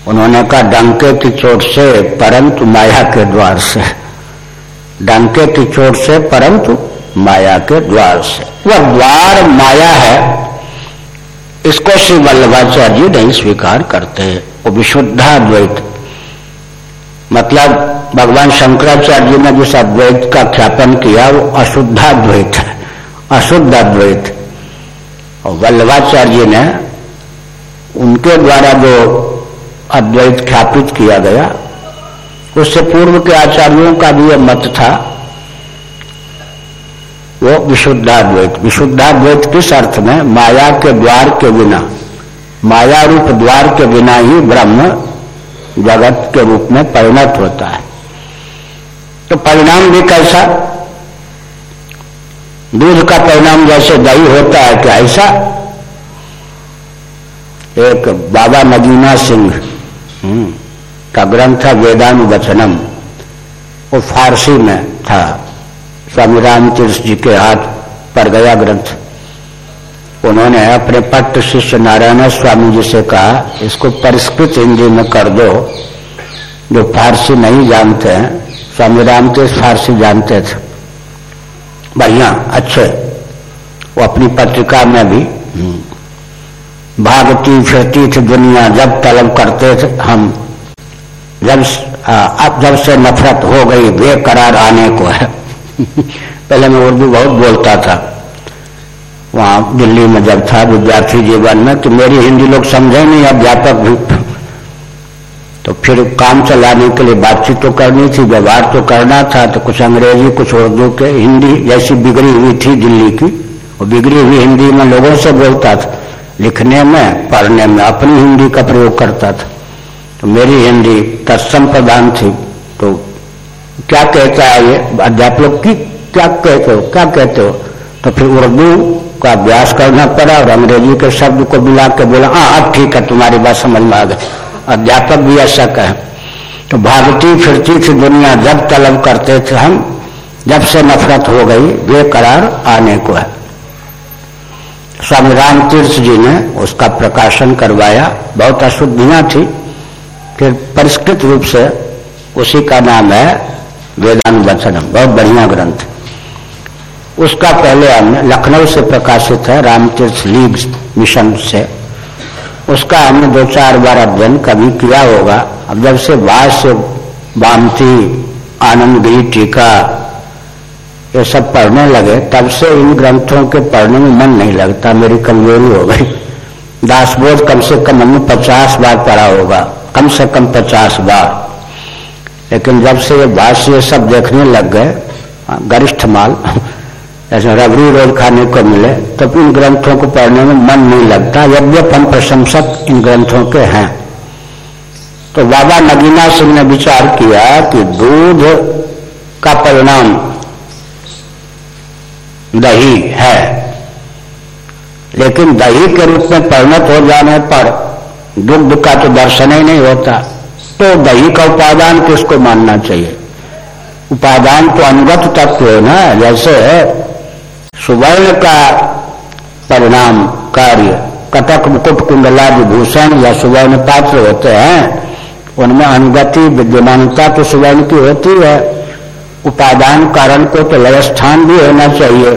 Speaker 1: उन्होंने कहा, डंके की चोट से परंतु माया के द्वार से। डंके की चोट से परंतु माया के द्वार से। वह द्वार माया है इसको श्री वल्लभाचार्य जी नहीं स्वीकार करते वो विशुद्धाद्वैत। मतलब भगवान शंकराचार्य जी ने जिस अद्वैत का ख्यापन किया, वो अशुद्धाद्वैत है। अशुद्ध अद्वैत और वल्लभाचार्य ने उनके द्वारा जो अद्वैत ख्यापित किया गया, उससे पूर्व के आचार्यों का भी यह मत था वो विशुद्धाद्वैत। विशुद्धाद्वैत किस अर्थ में? माया के द्वार के बिना। माया रूप द्वार के बिना ही ब्रह्म जगत के रूप में परिणत होता है। तो परिणाम भी कैसा? दूध का परिणाम जैसे दही होता है क्या ऐसा? एक बाबा मदीना सिंह हम्म, का ग्रंथ वेदानुवचनम वो फारसी में था। स्वामी रामतीर्थ जी के हाथ पर गया ग्रंथ। उन्होंने अपने पट्ट शिष्य नारायण स्वामी जी से कहा, इसको परिष्कृत हिंदी में कर दो, जो फारसी नहीं जानते हैं। स्वामी रामतीर्थ फारसी जानते थे। बढ़िया, अच्छे। वो अपनी पत्रिका में भी भागती फिरती थी दुनिया, जब तलब करते थे। हम जब अब जब से नफरत हो गई, बेकरार आने को है। पहले मैं उर्दू बहुत बोलता था। वहाँ दिल्ली में जब था विद्यार्थी जीवन में तो मेरी हिंदी लोग समझे नहीं अध्यापक भी तो फिर काम चलाने के लिए बातचीत तो करनी थी, व्यवहार तो करना था तो कुछ अंग्रेज़ी, कुछ उर्दू के, हिंदी जैसी बिगड़ी हुई थी दिल्ली की। और बिगड़ी हुई हिंदी में लोगों से बोलता था, लिखने में, पढ़ने में, अपनी हिंदी का प्रयोग करता था। तो मेरी हिंदी तत्सम प्रधान थी तो क्या कहता है ये? अध्यापक की क्या कहते हो? क्या कहते हो? तो फिर उर्दू का अभ्यास करना पड़ा और अंग्रेज़ी के शब्द को मिला के बोला हाँ अब ठीक है, तुम्हारी बात समझ में आ गई। अध्यापक भी ऐसा कहे। तो भागती फिरती थी दुनिया, जब तलब करते थे हम, जब से नफरत हो गई, बेकरार आने को है। स्वामी राम तीर्थ जी ने उसका प्रकाशन करवाया। बहुत अशुद्धियाँ थी। फिर परिष्कृत रूप से उसी का नाम है वेदांत वचनम बहुत बढ़िया ग्रंथ। उसका पहले हमने लखनऊ से प्रकाशित है, रामतीर्थ लीग मिशन से। उसका हमने दो चार बार अध्ययन कभी किया होगा। अब जब से भाष्य बामती आनंदगिरी टीका, ये सब पढ़ने लगे, तब से इन ग्रंथों के पढ़ने में मन नहीं लगता, मेरी कमज़ोरी हो गई। दासबोध कम से कम हमने पचास बार पढ़ा होगा, कम से कम पचास बार। लेकिन जब से ये भाष्य सब देखने लग गए, गरिष्ठ माल, ऐसे रबड़ी रोज खाने को मिले तो इन ग्रंथों को पढ़ने में मन नहीं लगता यद्यप हम प्रशंसक इन ग्रंथों के हैं। तो बाबा नगीना सिंह ने विचार किया कि दूध का परिणाम दही है। लेकिन दही के रूप में परिणत हो जाने पर दुग्ध का तो दर्शन ही नहीं होता। तो दही का उपादान किसको मानना चाहिए। उपादान तो अनुगत तत्व है ना, जैसे सुवर्ण का परिणाम कार्य, कटक मुकुट कुंडला विभूषण या सुवर्ण पात्र होते हैं, उनमें अनुगति, विद्यमानता तो सुवर्ण की होती है। उपादान कारण को तो लय स्थान भी होना चाहिए।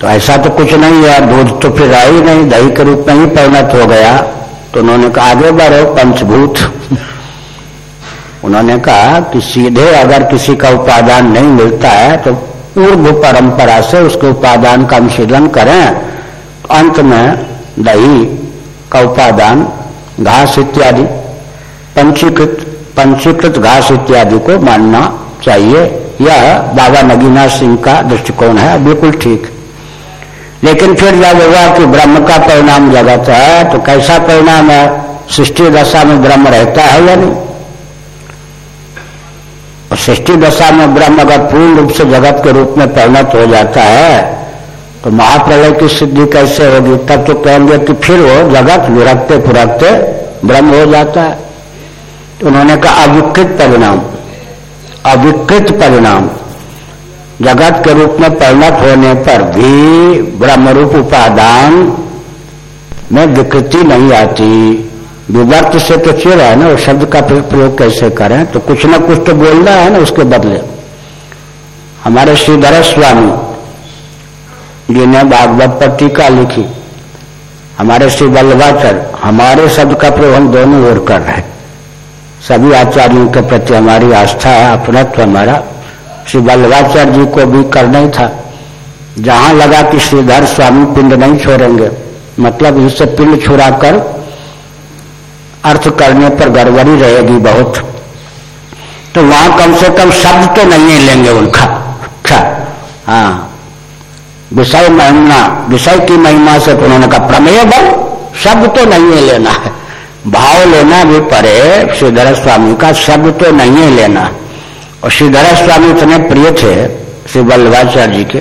Speaker 1: तो ऐसा तो कुछ नहीं है दूध तो फिर आई नहीं, दही के रूप में ही परिणत हो गया। तो उन्होंने कहा, आगे बढ़ो, पंचभूत. उन्होंने कहा कि सीधे अगर किसी का उपादान नहीं मिलता है तो पूर्व परंपरा से उसके उपादान का अनुशीलन करें। अंत में दही का उपादान, घास इत्यादि, पंचीकृत पंचीकृत घास इत्यादि को मानना चाहिए। यह बाबा नगीना सिंह का दृष्टिकोण है, बिल्कुल ठीक। लेकिन फिर जब हुआ कि ब्रह्म का परिणाम जगत है तो कैसा परिणाम है? सृष्टि दशा में ब्रह्म रहता है या नहीं? सृष्टि दशा में ब्रह्म अगर पूर्ण रूप से जगत के रूप में परिणत हो जाता है तो महाप्रलय की सिद्धि कैसे होगी? तब तो कहेंगे कि फिर वो जगत विरक्ते फुरकते ब्रह्म हो जाता है। तो उन्होंने कहा, अविकृत परिणाम। अविकृत परिणाम। जगत के रूप में परिणत होने पर भी ब्रह्मरूप उपादान में विकृति नहीं आती। विवर्त से तो चिर है ना उस शब्द का प्रयोग कैसे करें? तो कुछ ना कुछ तो बोलना है ना उसके बदले। हमारे श्रीधर स्वामी, जिन्हें भागवत पर टीका लिखी, हमारे श्री वल्लभाचर हमारे शब्द का प्रयोग हम दोनों ओर कर रहे सभी आचार्यों के प्रति हमारी आस्था है, अपनत्व हमारा। श्री वल्लभाचार्य जी को भी करना ही था। जहाँ लगा कि श्रीधर स्वामी पिंड नहीं छोड़ेंगे मतलब इससे पिंड छुड़ाकर अर्थ करने पर गड़बड़ी रहेगी बहुत। तो वहाँ कम से कम शब्द तो नहीं लेंगे उनका। अच्छा हाँ। विषय महिमा, विषय की महिमा से तो उन्होंने कहा, प्रमेय बल, शब्द तो नहीं लेना है। भाव लेना भी पड़े, श्रीधर स्वामी का शब्द तो नहीं लेना। और श्रीधर स्वामी इतने प्रिय थे, श्री वल्लभाचार्य जी के,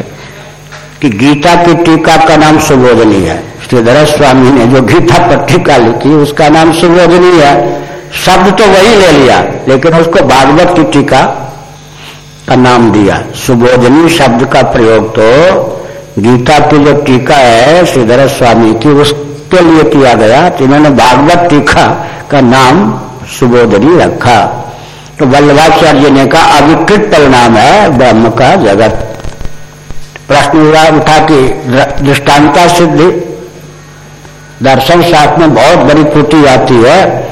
Speaker 1: कि गीता की टीका का नाम सुबोधनी है। श्रीधर स्वामी ने जो गीता पर टीका लिखी, उसका नाम सुबोधनी है। शब्द तो वही ले लिया, लेकिन उसको भागवत की टीका का नाम दिया। सुबोधनी शब्द का प्रयोग तो गीता की जो टीका है श्रीधर स्वामी की, उसके लिए किया गया तो इन्होंने भागवत टीका का नाम सुबोधनी रखा। तो वल्लभाचार्य ने कहा अविकृत परिणाम है, ब्रह्म का जगत. प्रश्न उठा कि दृष्टानता सिद्धि। दर्शन शास्त्र में बहुत बड़ी त्रुटि आती है।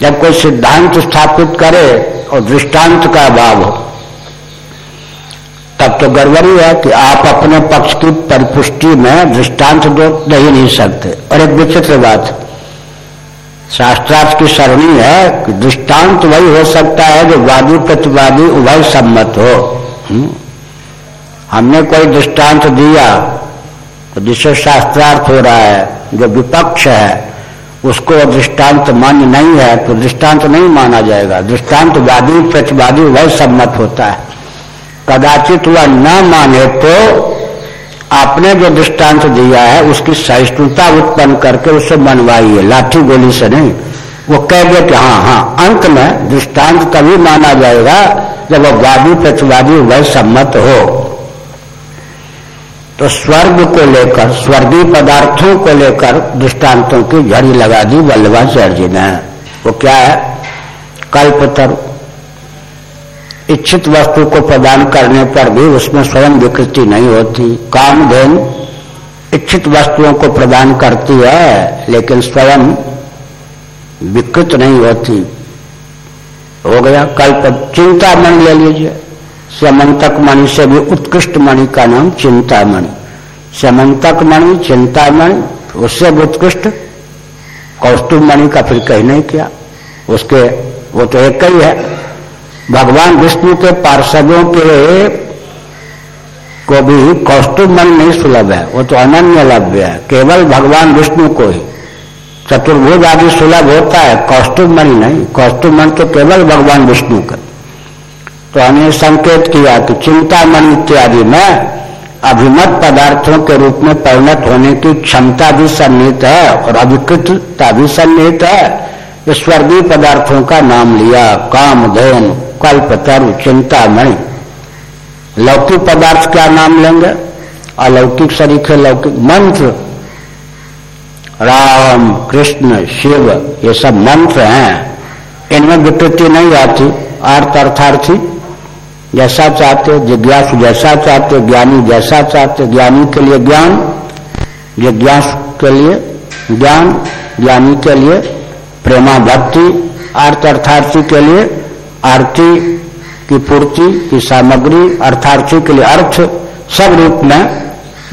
Speaker 1: जब कोई सिद्धांत स्थापित करे और दृष्टांत का अभाव हो, तब तो गड़बड़ी है कि आप अपने पक्ष की परिपुष्टि में दृष्टांत दो नहीं सकते। और एक विचित्र बात शास्त्रार्थ की सरणी है दृष्टांत वही हो सकता है जो वादी प्रतिवादी उभय सम्मत हो। हम्म। हमने कोई दृष्टांत दिया तो जिससे शास्त्रार्थ हो रहा है, जो विपक्ष है, उसको दृष्टांत मान्य नहीं है तो दृष्टांत नहीं माना जाएगा। दृष्टांत वादी प्रतिवादी वह सम्मत होता है। कदाचित वह न माने तो आपने जो दृष्टांत दिया है, उसकी सहिष्णुता उत्पन्न करके उसे मनवाइए। लाठी गोली से नहीं। वो कह दे कि हाँ हाँ अंत में दृष्टांत तभी माना जाएगा जब वादी प्रतिवादी वह सम्मत हो। तो स्वर्ग को लेकर, स्वर्गीय पदार्थों को लेकर दृष्टांतों की झड़ी लगा दी वल्लभाचार्य जी ने। वो क्या है? कल्पतर। इच्छित वस्तु को प्रदान करने पर भी उसमें स्वयं विकृति नहीं होती। काम कामधेन इच्छित वस्तुओं को प्रदान करती है, लेकिन स्वयं विकृत नहीं होती। हो गया कल्प। चिंता मन ले लीजिए। समंतक मणि से भी उत्कृष्ट मणि का नाम चिंता मणि। समंतक मणि चिंतामणि उससे भी उत्कृष्ट। कौस्तुभ मणि का फिर कहीं नहीं किया। उसके वो तो एक ही है। भगवान विष्णु के पार्षदों के को भी कौस्तुभ मणि नहीं सुलभ है, वो तो अनन्य लभ्य है, केवल भगवान विष्णु को ही। चतुर्भुज आदि सुलभ होता है, कौस्तुभ मणि नहीं, कौस्तुभ मणि तो केवल भगवान विष्णु का। तो हमें संकेत किया कि चिंता मन इत्यादि में अभिमत पदार्थों के रूप में परिणत होने की क्षमता भी सन्निहित है और अभिकृतता भी सन्निहित है। स्वर्गीय पदार्थों का नाम लिया, काम, धैन, कल्प, तरु चिंतामणि लौकिक पदार्थ क्या नाम लेंगे? अलौकिक सरीखे लौकिक मंत्र। राम, कृष्ण, शिव, ये सब मंत्र हैं। इनमें विकृति नहीं आती अर्थ अर्थार्थी जैसा चाहते, जिज्ञासु जैसा चाहते, ज्ञानी जैसा चाहते, ज्ञानी के लिए ज्ञान, जिज्ञासु के लिए ज्ञान, ज्ञानी के लिए प्रेमा भक्ति अर्थ अर्थार्थी के लिए आरती की पूर्ति की सामग्री, अर्थार्थी के लिए अर्थ, सब रूप में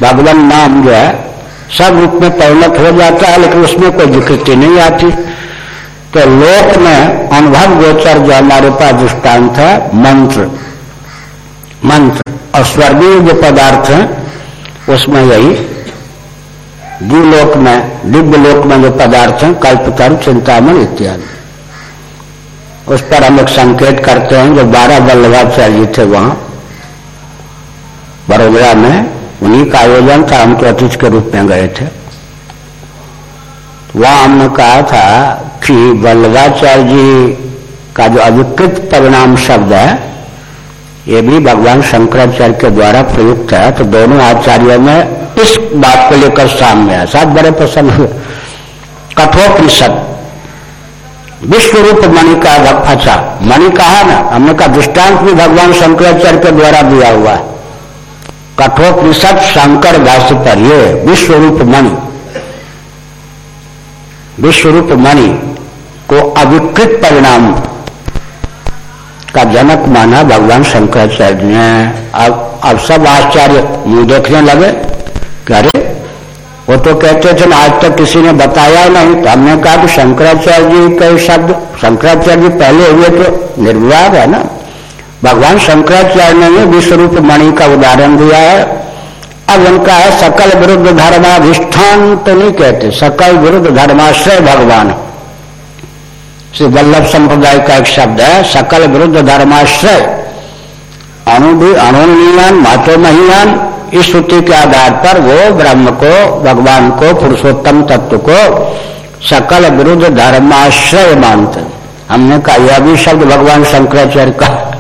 Speaker 1: भगवान नाम जो है, सब रूप में परिणत हो जाता है, लेकिन उसमें कोई विकृति नहीं आती। तो लोक में अनुभव गोचर जो हमारे पास दृष्टांत है, मंत्र। मंत्र और स्वर्गीय जो पदार्थ है, उसमें यही द्विलोक में दिव्य लोक में जो पदार्थ हैं, कल्पतरु, चिंतामण इत्यादि। उस पर हम एक संकेत करते हैं, जो बारह वल्लभाचार्य थे वहाँ। बड़ोदरा में उन्हीं का आयोजन था, हम तो अतिथि के रूप में गए थे। वहाँ हमने कहा था कि वल्लभाचार्य जी का जो अधिकृत परिणाम शब्द है, ये भी भगवान शंकराचार्य के द्वारा प्रयुक्त है। तो दोनों आचार्यों में इस बात को लेकर सामने आया। सब बड़े प्रसन्न हुए। कठोपनिषद। विश्व रूप मणि का अच्छा मणि कहा ना? हमने कहा दृष्टांत भी भगवान शंकराचार्य के द्वारा दिया हुआ है। कठोपनिषद शंकर भाष्य पर ये विश्व रूप मणि। विश्व रूप मणि को अविकृत परिणाम का जनक माना भगवान शंकराचार्य ने। अब अब सब आचार्य मुँह देखने लगे। अरे वो तो कहते थे आज तक किसी ने बताया नहीं तो हमने कहा कि शंकराचार्य जी का शब्द, शंकराचार्य जी पहले हुए तो निर्विवाद है ना? भगवान शंकराचार्य ने विश्वरूप मणि का उदाहरण दिया है। अब उनका है, सकल विरुद्ध धर्माधिष्ठान तो नहीं कहते, सकल विरुद्ध धर्माश्रय भगवान। श्री वल्लभ संप्रदाय का एक शब्द है, सकल विरुद्ध धर्माश्रय। अणु भी अणुनियान मातो महियान इस श्रुति के आधार पर वो ब्रह्म को, भगवान को, पुरुषोत्तम तत्व को सकल विरुद्ध धर्माश्रय मानते हमने कहा, यह भी शब्द भगवान शंकराचार्य का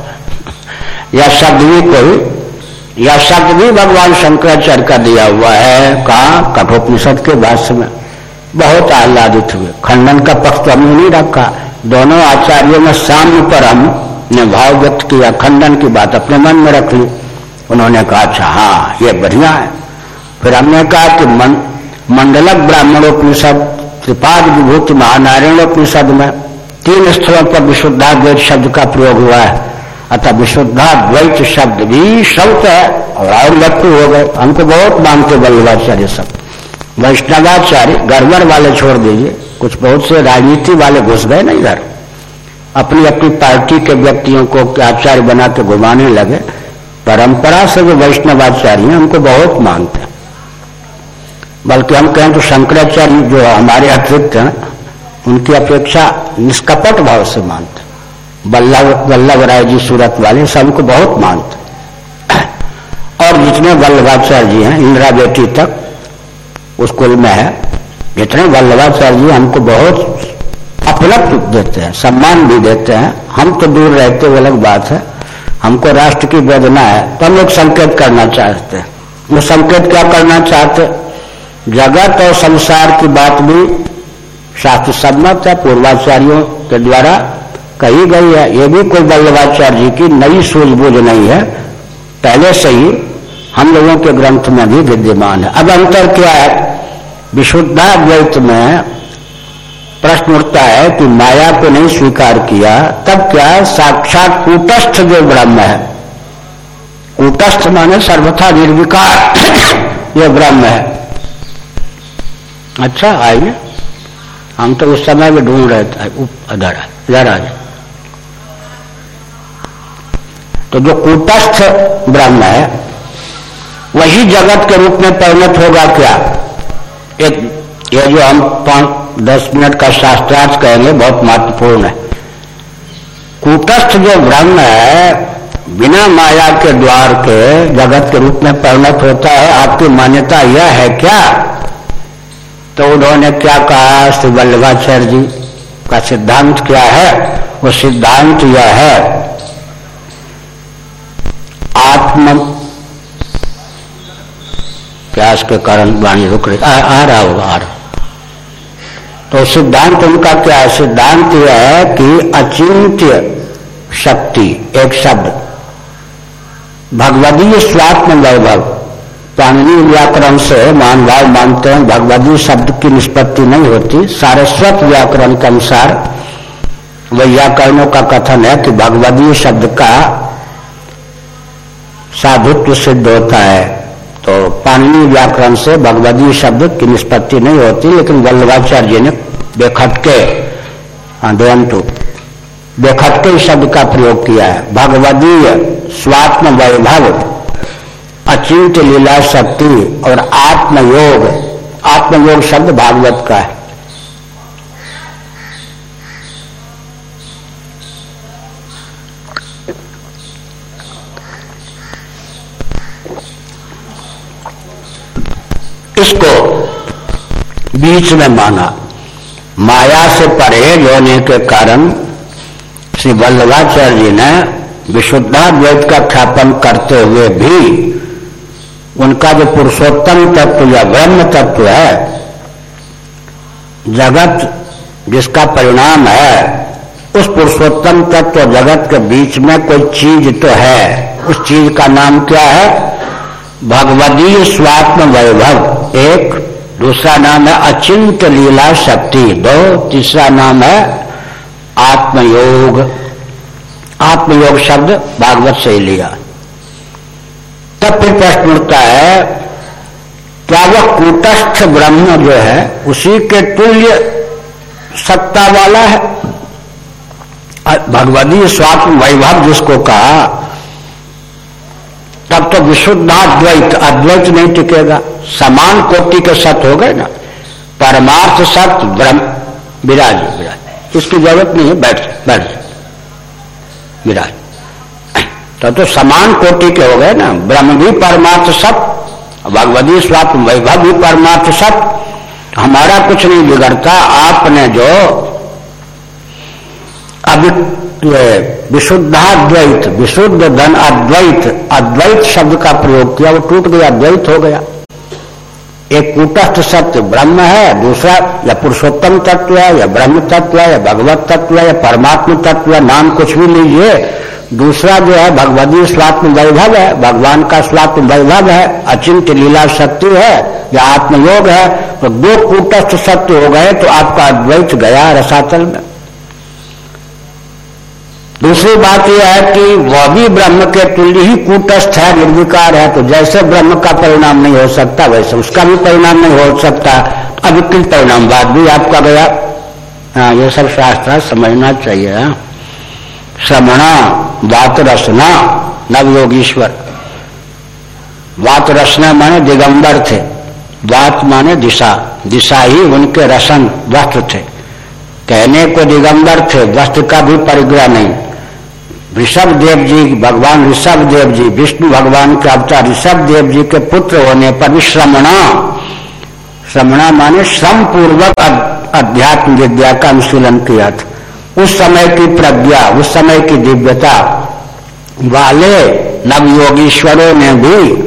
Speaker 1: यह शब्द भी कोई, यह शब्द भी भगवान शंकराचार्य का दिया हुआ है, कहा, कठोपनिषद के भाष्य में। बहुत आह्लादित हुए। खंडन का पक्ष तो हमने नहीं रखा। दोनों आचार्यों में साम्य पर हमने भाव व्यक्त किया। खंडन की बात अपने मन में रख ली। उन्होंने कहा अच्छा हाँ ये बढ़िया है। फिर हमने कहा कि मंडलक मन, मंडलक ब्राह्मणोपनिषद त्रिपाद विभूति महानारायणोपनिषद में तीन स्थलों पर विशुद्धाद्वैत शब्द का प्रयोग हुआ है। अतः विशुद्धाद्वैत शब्द भी शब्द है और और हो गए। हमको बहुत मानते वल्लभाचार्य सब। वैष्णवाचार्य गड़बड़ वाले छोड़ दीजिए। कुछ बहुत से राजनीति वाले घुस गए ना इधर। अपनी अपनी पार्टी के व्यक्तियों को आचार्य बना के घुमाने लगे। परंपरा से जो वैष्णवाचार्य हैं, उनको बहुत मानते हैं। बल्कि हम कहें तो शंकराचार्य जो हमारे अतिरिक्त हैं, उनकी अपेक्षा निष्कपट भाव से मानते वल्लभ वल्लभ राय जी सूरत वाले सबको बहुत मानते और जितने वल्लभाचार्य जी हैं, इंदिरा बेटी तक, उस कुल में है, जितने वल्लभाचार्य जी हमको बहुत अपलब्ध देते हैं, सम्मान भी देते हैं। हम तो दूर रहते वो अलग बात है। हमको राष्ट्र की वेदना है तो हम लोग संकेत करना चाहते हैं। वो संकेत क्या करना चाहते? जगत और संसार की बात भी शास्त्र सम्मत है, पूर्वाचार्यों के द्वारा कही गई है। ये भी कोई वल्लभाचार्य जी की नई सूझबूझ नहीं है। पहले से ही हम लोगों के ग्रंथ में भी विद्यमान है। अब अंतर क्या है? विशुद्धाद्वैत में प्रश्न उठता है कि माया को नहीं स्वीकार किया, तब क्या साक्षात कूटस्थ जो ब्रह्म है। कूटस्थ माने सर्वथा निर्विकार। यह ब्रह्म है। अच्छा आइए। हम तो उस समय में ढूंढ रहे थे। इधर आ तो जो कूटस्थ ब्रह्म है, वही जगत के रूप में परिणत होगा क्या? एक, ये जो हम दस मिनट का शास्त्रार्थ कहेंगे बहुत महत्वपूर्ण है। कूटस्थ जो ब्रह्म है बिना माया के द्वार के जगत के रूप में परिणत होता है आपकी मान्यता यह है क्या? तो उन्होंने क्या कहा श्री वल्लभाचार्य जी का सिद्धांत क्या है? वो सिद्धांत यह है आत्म प्यास के कारण वाणी रुक रही आ, आ रहा होगा आ रहा तो सिद्धांत उनका क्या है? सिद्धांत यह है कि अचिंत्य शक्ति, एक शब्द। भगवदीय स्वात्म वैभव। पाणनी व्याकरण से मान भाव मानते हैं भगवदीय शब्द की निष्पत्ति नहीं होती। सारस्वत व्याकरण के अनुसार व्याकरणों का कथन है कि भगवदीय शब्द का साधुत्व सिद्ध होता है। तो पाणनी व्याकरण से भगवदीय शब्द की निष्पत्ति नहीं होती, लेकिन वल्लभाचार्य ने बेखटके देवंतु बेखटके शब्द का प्रयोग किया है। भगवदीय स्वात्म वैभव अचिंत लीला शक्ति और आत्मयोग आत्मयोग शब्द भागवत का है इसको बीच में माना माया से परहेज होने के कारण श्री वल्लभाचार्य जी ने विशुद्धाद्वैत का ख्यापन करते हुए भी उनका जो पुरुषोत्तम तत्व या ब्रह्म तत्व है, जगत जिसका परिणाम है, उस पुरुषोत्तम तत्व जगत के बीच में कोई चीज़ तो है। उस चीज़ का नाम क्या है? भगवदीय स्वात्म वैभव एक दूसरा नाम है अचिंत लीला शक्ति, दो, तीसरा नाम है आत्मयोग। आत्मयोग शब्द भागवत से ही लिया। तब फिर प्रश्न उठता है क्या वह कूटस्थ ब्रह्म जो है, उसी के तुल्य सत्ता वाला है? भगवती स्वात्म वैभव जिसको कहा विशुद्धाद्वैत, अद्वैत नहीं टिकेगा। समान कोटि के सत्य हो गए ना। परमार्थ सत्य ब्रह्म, विराज विराज। इसकी ज़रूरत नहीं है, बैठ बैठ। विराज। तो तो समान कोटि के हो गए ना। ब्रह्म भी परमार्थ सत्य भगवती स्वात्म वैभव भी परमार्थ सत्य हमारा कुछ नहीं बिगड़ता। आपने जो अभी विशुद्धाद्वैत विशुद्ध धन अद्वैत अद्वैत शब्द का प्रयोग किया, वो टूट गया द्वैत हो गया। एक कूटस्थ सत्य, ब्रह्म है, दूसरा या पुरुषोत्तम तत्व है, या ब्रह्म तत्व है, या भगवत तत्व है, या परमात्म तत्व है, नाम कुछ भी लीजिए दूसरा जो है, भगवती स्वात्म वैभव है, भगवान का स्वात्म वैभव है अचिंत लीला शक्ति है, या आत्मयोग है तो दो कूटस्थ सत्य हो गए तो आपका अद्वैत गया रसातल में। दूसरी बात यह है कि वह भी ब्रह्म के तुल्य ही कूटस्थ है, निर्विकार है तो जैसे ब्रह्म का परिणाम नहीं हो सकता, वैसे उसका भी परिणाम नहीं हो सकता अब अविकृत परिणाम? बाद भी आपका गया। हाँ ये सब शास्त्र समझना चाहिए हाँ। श्रमणा वात रसना नव योगीश्वर वात रसना माने दिगंबर थे, वात माने दिशा दिशा ही उनके रसन, वस्त्र थे। कहने को दिगंबर थे, वस्त्र का भी परिग्रह नहीं। ऋषभ देव जी भगवान ऋषभ देव जी विष्णु भगवान के अवतार ऋषभ देव जी के पुत्र होने पर भी श्रमणा। श्रमणा माने श्रम पूर्वक अध्यात्म विद्या का अनुशीलन किया था। उस समय की प्रज्ञा, उस समय की दिव्यता वाले नवयोगीश्वरों ने भी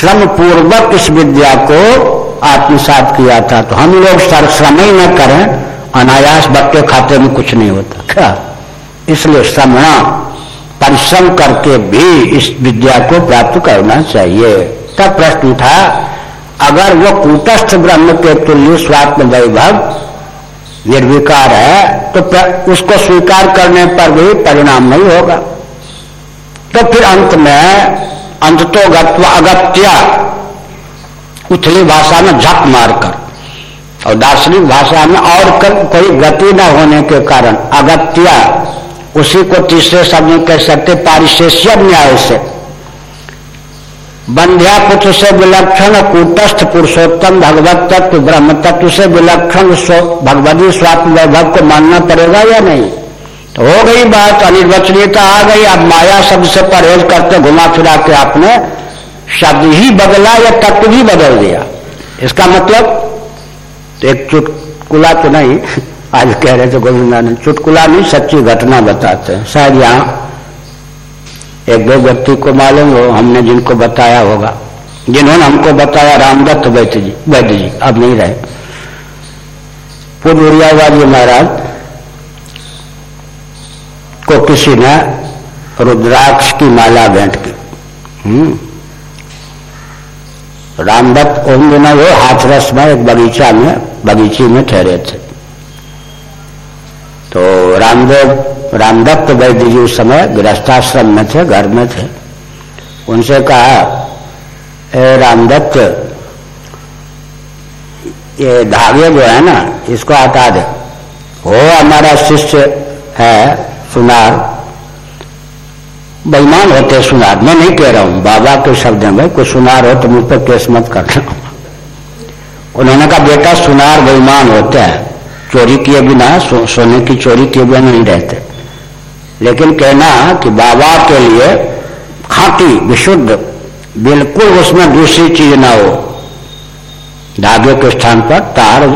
Speaker 1: श्रम पूर्वक इस विद्या को आत्मसात किया था। तो हम लोग सर श्रम ही न करें, अनायास बट्टे खाते में कुछ नहीं होता। क्या? इसलिए श्रमणा परिश्रम करके भी इस विद्या को प्राप्त करना चाहिए। तब प्रश्न था अगर वो कूटस्थ ब्रह्म के तुल्य स्वात्म वैभव निर्विकार है तो उसको स्वीकार करने पर भी परिणाम नहीं होगा। तो फिर अंत में, अंत तो अगत्या, उथली भाषा में झक मारकर, और दार्शनिक भाषा में और कोई गति न होने के कारण अगत्या उसी को तीसरे शब्द में कह सकते पारिशेष्य न्याय से बंध्या पुत्र से विलक्षण कूटस्थ पुरुषोत्तम भगवत तत्व, ब्रह्म तत्व से विलक्षण भगवती स्वात्म वैभव को मानना पड़ेगा या नहीं? तो हो गई बात, अनिर्वचनीयता आ गई अब माया शब्द से परहेज करते, घुमा फिरा के आपने शब्द ही बदला या तत्व ही बदल दिया। इसका मतलब एक चुटकुला तो नहीं आज कह रहे थे गोविंदानंद, चुटकुला नहीं, सच्ची घटना बताते हैं। शायद यहाँ एक दो व्यक्ति को मालूम हो, हमने जिनको बताया होगा। जिन्होंने हमको बताया, रामदत्त वैद्य जी वैद्य जी, अब नहीं रहे। पूर्व महाराज को किसी ने रुद्राक्ष की माला भेंट की। हम्म। रामदत्त उन दिनों वो हाथरस में एक बगीचा में, बगीचे में ठहरे थे। तो रामदेव, रामदत्त वैद्य जी उस समय गृहस्थाश्रम में थे, घर में थे। उनसे कहा रामदत्त, ये धागे जो है ना, इसको हटा दे। हो हमारा शिष्य है, सुनार। बेईमान होते सुनार। मैं नहीं कह रहा हूँ, बाबा के शब्द में कोई सुनार हो तो मुझ पर केस मत करना। उन्होंने कहा, बेटा, सुनार बेईमान होते हैं। चोरी किए बिना सो, सोने की चोरी किए बिना नहीं रहते। लेकिन कहना कि बाबा के लिए खाती विशुद्ध बिल्कुल उसमें दूसरी चीज़ ना हो। धागे के स्थान पर तार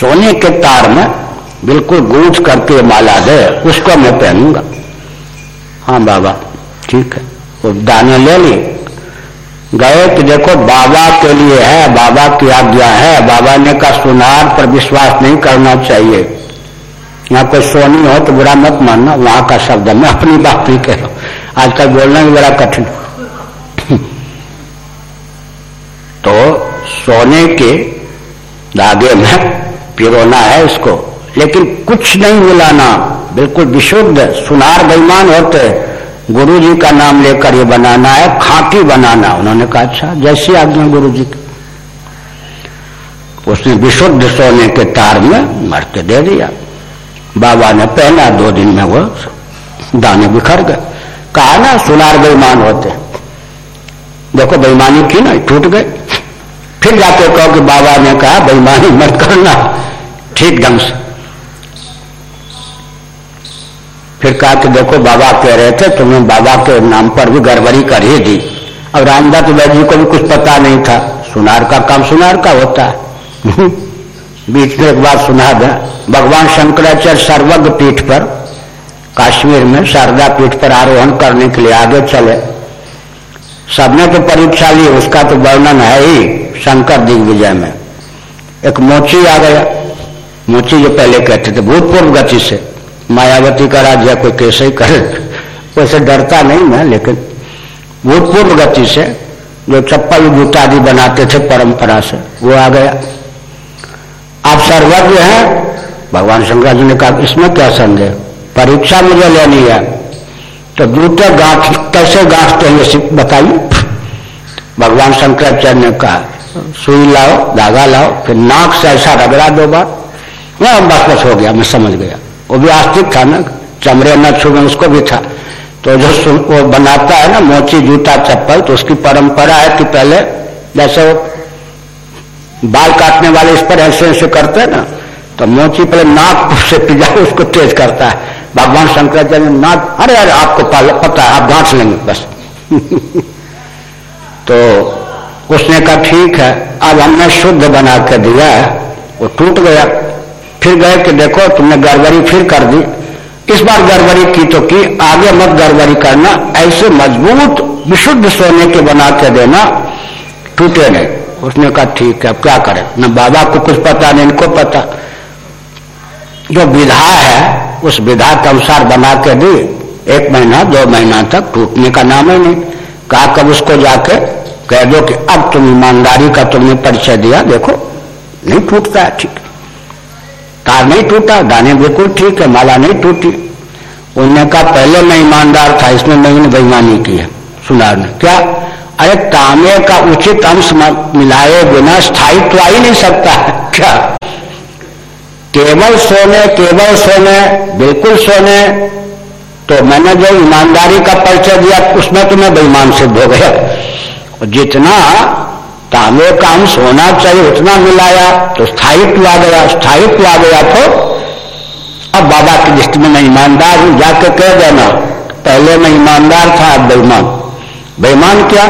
Speaker 1: सोने के तार में बिल्कुल गूंज करके माला दे उसको मैं पहनूँगा। हाँ बाबा ठीक है। वो दाने ले ली गए कि देखो बाबा के लिए है, बाबा की आज्ञा है। बाबा ने कहा, सुनार पर विश्वास नहीं करना चाहिए। यहाँ कोई सोनी हो तो बुरा मत मानना। वहाँ का शब्द मैं अपनी बात नहीं कह रहा हूँ। आजकल बोलना भी बड़ा कठिन तो सोने के धागे में पिरोना है इसको। लेकिन कुछ नहीं मिलाना। बिल्कुल विशुद्ध, सुनार बेईमान होते गुरु जी का नाम लेकर ये बनाना है, खाकी बनाना। उन्होंने कहा अच्छा जैसी आज्ञा गुरु जी की। उसने विशुद्ध सोने के तार में मर के दे दिया। बाबा ने पहना दो दिन में वो दाने बिखर गए। कहा, ना, सुनार बेईमान होते देखो, बेईमानी की ना, टूट गए फिर जाके कहो कि बाबा ने कहा, बेईमानी मत करना। ठीक ढंग से। फिर कहा कि देखो बाबा कह रहे थे, तुम्हें बाबा के नाम पर भी गड़बड़ी कर ही दी। अब रामदास वैद्य जी को भी कुछ पता नहीं था। सुनार का काम सुनार का होता है। बीच में एक बार सुना दे। भगवान शंकराचार्य सर्वज्ञ पीठ पर, कश्मीर में शारदा पीठ पर आरोहण करने के लिए आगे चले। सबने तो परीक्षा ली, उसका तो वर्णन है ही शंकर दिग्विजय में। एक मोची आ गया। मोची जो पहले कहते थे, भूतपूर्व गति से। मायावती का राज्य कोई कैसे ही करे वैसे डरता नहीं मैं, लेकिन भूतपूर्व गति से जो चप्पल जूता आदि बनाते थे परंपरा से, वो आ गया। आप सर्वज्ञ हैं, भगवान शंकर जी ने कहा, इसमें क्या संदेह? परीक्षा मुझे लेनी है। तो जूते गांठ, कैसे गांठते हैं ये बताइए। भगवान शंकराचार्य ने कहा, सुई लाओ, धागा लाओ, फिर नाक से ऐसा रगड़ा दो बार। वह बस बस हो गया, मैं समझ गया। वो भी आस्तिक था ना, चमड़े न छू उसको भी था। तो जो वो बनाता है ना, मोची, जूता, चप्पल तो उसकी परंपरा है कि पहले जैसे बाल काटने वाले इस पर ऐसे ऐसे करते हैं ना तो मोची पहले नाक से पिजा उसको तेज करता है। भगवान शंकराचार्य नाक, अरे अरे, आपको पता है, आप गांठ लेंगे, बस। तो उसने कहा, ठीक है, अब हमने शुद्ध बना के दिया है, वो टूट गया। फिर गए कि देखो, तुमने गड़बड़ी फिर कर दी। इस बार गड़बड़ी की तो की, आगे मत गड़बड़ी करना, ऐसे मज़बूत, विशुद्ध सोने के बना के देना, टूटे नहीं। उसने कहा, ठीक है, अब क्या करें? न, बाबा को कुछ पता नहीं, इनको पता। जो विधा है, उस विधा के अनुसार बना के दी। एक महीना, दो महीना तक टूटने का नाम ही नहीं। कहा, कब उसको जाके कह दो कि, अब तुम ईमानदारी का तुमने परिचय दिया, देखो, नहीं टूटता है, ठीक तार नहीं टूटा गाने बिल्कुल ठीक है, माला नहीं टूटी। उन्होंने कहा, पहले मैं ईमानदार था इसमें मैंने बेईमानी की है। सुनार ने, क्या? अरे, तांबे का उचित अंश मिलाए बिना स्थायित्व आ ही नहीं सकता। क्या? केवल सोने केवल सोने, बिल्कुल सोने। तो मैंने जो ईमानदारी का परिचय दिया, उसमें तो मैं बेईमान सिद्ध हो गया। जितना अंश होना चाहिए, उतना मिलाया तो स्थायित्व आ गया, स्थायित्व आ गया तो अब बाबा की दृष्टि में मैं ईमानदार हूँ, जाके कह देना, पहले मैं ईमानदार था, अब बेईमान। बेईमान क्या?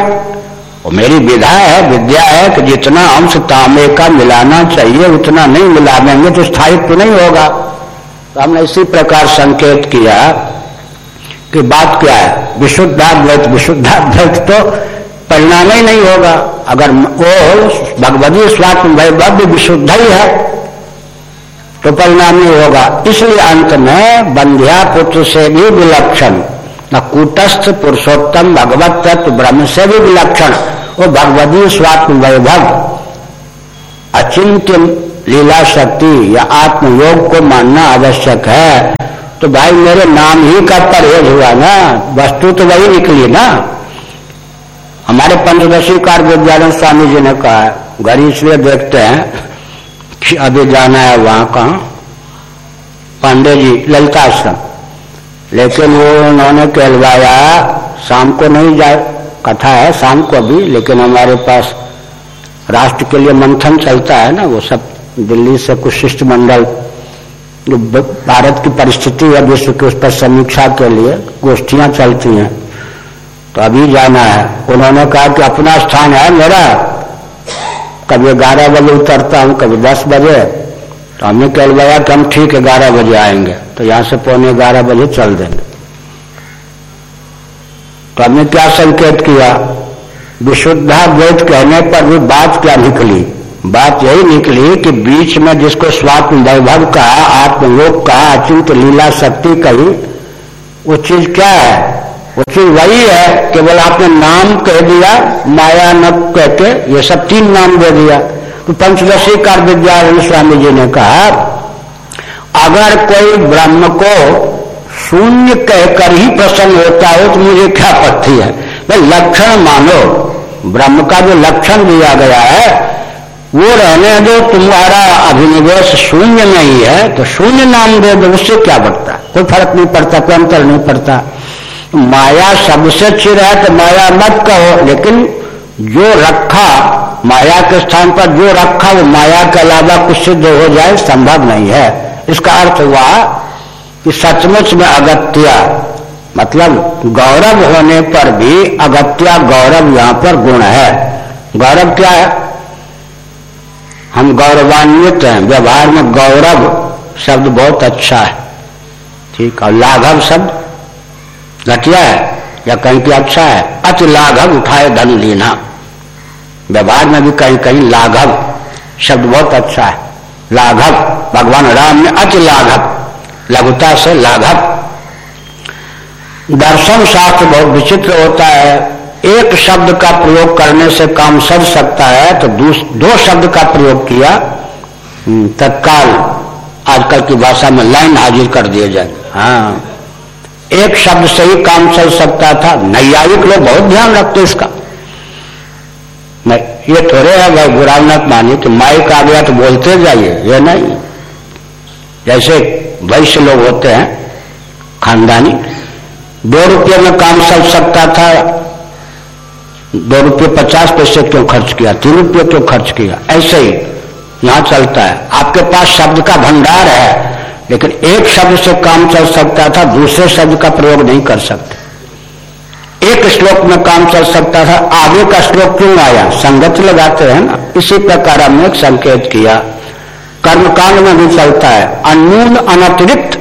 Speaker 1: वो मेरी विधा है, विद्या है कि जितना अंश तांबे का मिलाना चाहिए, उतना नहीं मिला देंगे तो स्थायित्व नहीं होगा। तो हमने इसी प्रकार संकेत किया कि बात क्या है? विशुद्धाद्वैत विशुद्धाद्वैत तो परिणाम ही नहीं होगा। अगर वो भगवती स्वात्म वैभव्य विशुद्ध ही है तो परिणाम नहीं होगा। इसलिए अंत में बंध्या पुत्र से भी विलक्षण, न कूटस्थ पुरुषोत्तम भगवत तत्व ब्रह्म से भी विलक्षण, वो भगवती स्वात्म वैभव, अचिंत्य लीला शक्ति या आत्मयोग को मानना आवश्यक है। तो भाई, मेरे नाम ही का परहेज हुआ ना, वस्तु तो वही निकली ना। हमारे पंचदशी कार विद्यालय स्वामी जी ने कहा घर इसलिए देखते हैं कि अभी जाना है वहाँ कहा पांडे जी, ललिताश्रम। लेकिन वो उन्होंने कहलवाया, शाम को नहीं जाए, कथा है शाम को अभी लेकिन हमारे पास राष्ट्र के लिए मंथन चलता है ना, वो सब दिल्ली से कुछ शिष्टमंडल भारत की परिस्थिति है, विश्व की उस पर समीक्षा के लिए गोष्ठियाँ चलती हैं। तो अभी जाना है। उन्होंने कहा कि अपना स्थान है मेरा। कभी ग्यारह बजे उतरता हूँ, कभी दस बजे। तो हमने कह लिया कि हम ठीक है, ग्यारह बजे आएँगे। तो यहाँ से पौने ग्यारह बजे चल देंगे। तो हमने क्या संकेत किया? विशुद्धाद्वैत कहने पर भी बात क्या निकली? बात यही निकली कि बीच में जिसको स्वात्म वैभव कहा, आत्मलोक कहा अचिंत लीला शक्ति कही, वो चीज़ क्या है? वो चीज़ वही है केवल आपने नाम कह दिया, माया न कहते ये सब तीन नाम दे दिया। तो पंचदशी कार विद्यारण स्वामी जी ने कहा, अगर कोई ब्रह्म को शून्य कहकर ही प्रसन्न होता हो तो मुझे क्या पत्थी है? भाई, लक्षण मानो, ब्रह्म का जो लक्षण दिया गया है, वो रहने दो, तुम्हारा अभिनिवेश शून्य नहीं है तो शून्य नाम दे दो, उससे क्या बढ़ता? कोई फ़र्क नहीं पड़ता, कोई अंतर नहीं पड़ता। माया सबसे चिर है तो माया मत कहो, लेकिन जो रखा, माया के स्थान पर जो रखा, वो माया के अलावा कुछ सिद्ध हो जाए, संभव नहीं है। इसका अर्थ हुआ कि सचमुच में अगत्या मतलब गौरव होने पर भी अगत्या गौरव यहाँ पर गुण है। गौरव क्या है? हम गौरवान्वित हैं। व्यवहार में गौरव शब्द बहुत अच्छा है। ठीक, और लाघव शब्द घटिया है या कहीं की अच्छा है अच लाघव उठाए धन लेना। व्यवहार में भी कहीं कहीं लाघव शब्द बहुत अच्छा है। लाघव भगवान राम ने अच लाघव लघुता से लाघव। दर्शन शास्त्र बहुत विचित्र होता है। एक शब्द का प्रयोग करने से काम सज सकता है तो दो शब्द का प्रयोग किया हम्म, तत्काल आजकल की भाषा में लाइन हाजिर कर दिए जाए। हाँ। एक शब्द से ही काम चल सकता था। नैयायिक लोग बहुत ध्यान रखते इसका ये थोड़े है भाई बुरा मानिए कि माइक आ गया तो बोलते जाइए, ये नहीं। जैसे वैश्य लोग होते हैं, खानदानी, दो रुपये में काम चल सकता था। दो रुपये पचास पैसे क्यों खर्च किया? तीन रुपये क्यों खर्च किया? ऐसे ही यहाँ चलता है। आपके पास शब्द का भंडार है। लेकिन एक शब्द से काम चल सकता था, दूसरे शब्द का प्रयोग नहीं कर सकते। एक श्लोक में काम चल सकता था, आगे का श्लोक क्यों आया? संगत लगाते हैं ना, इसी प्रकार हमने संकेत किया। कर्मकांड में भी चलता है अन्यून अनतिरिक्त।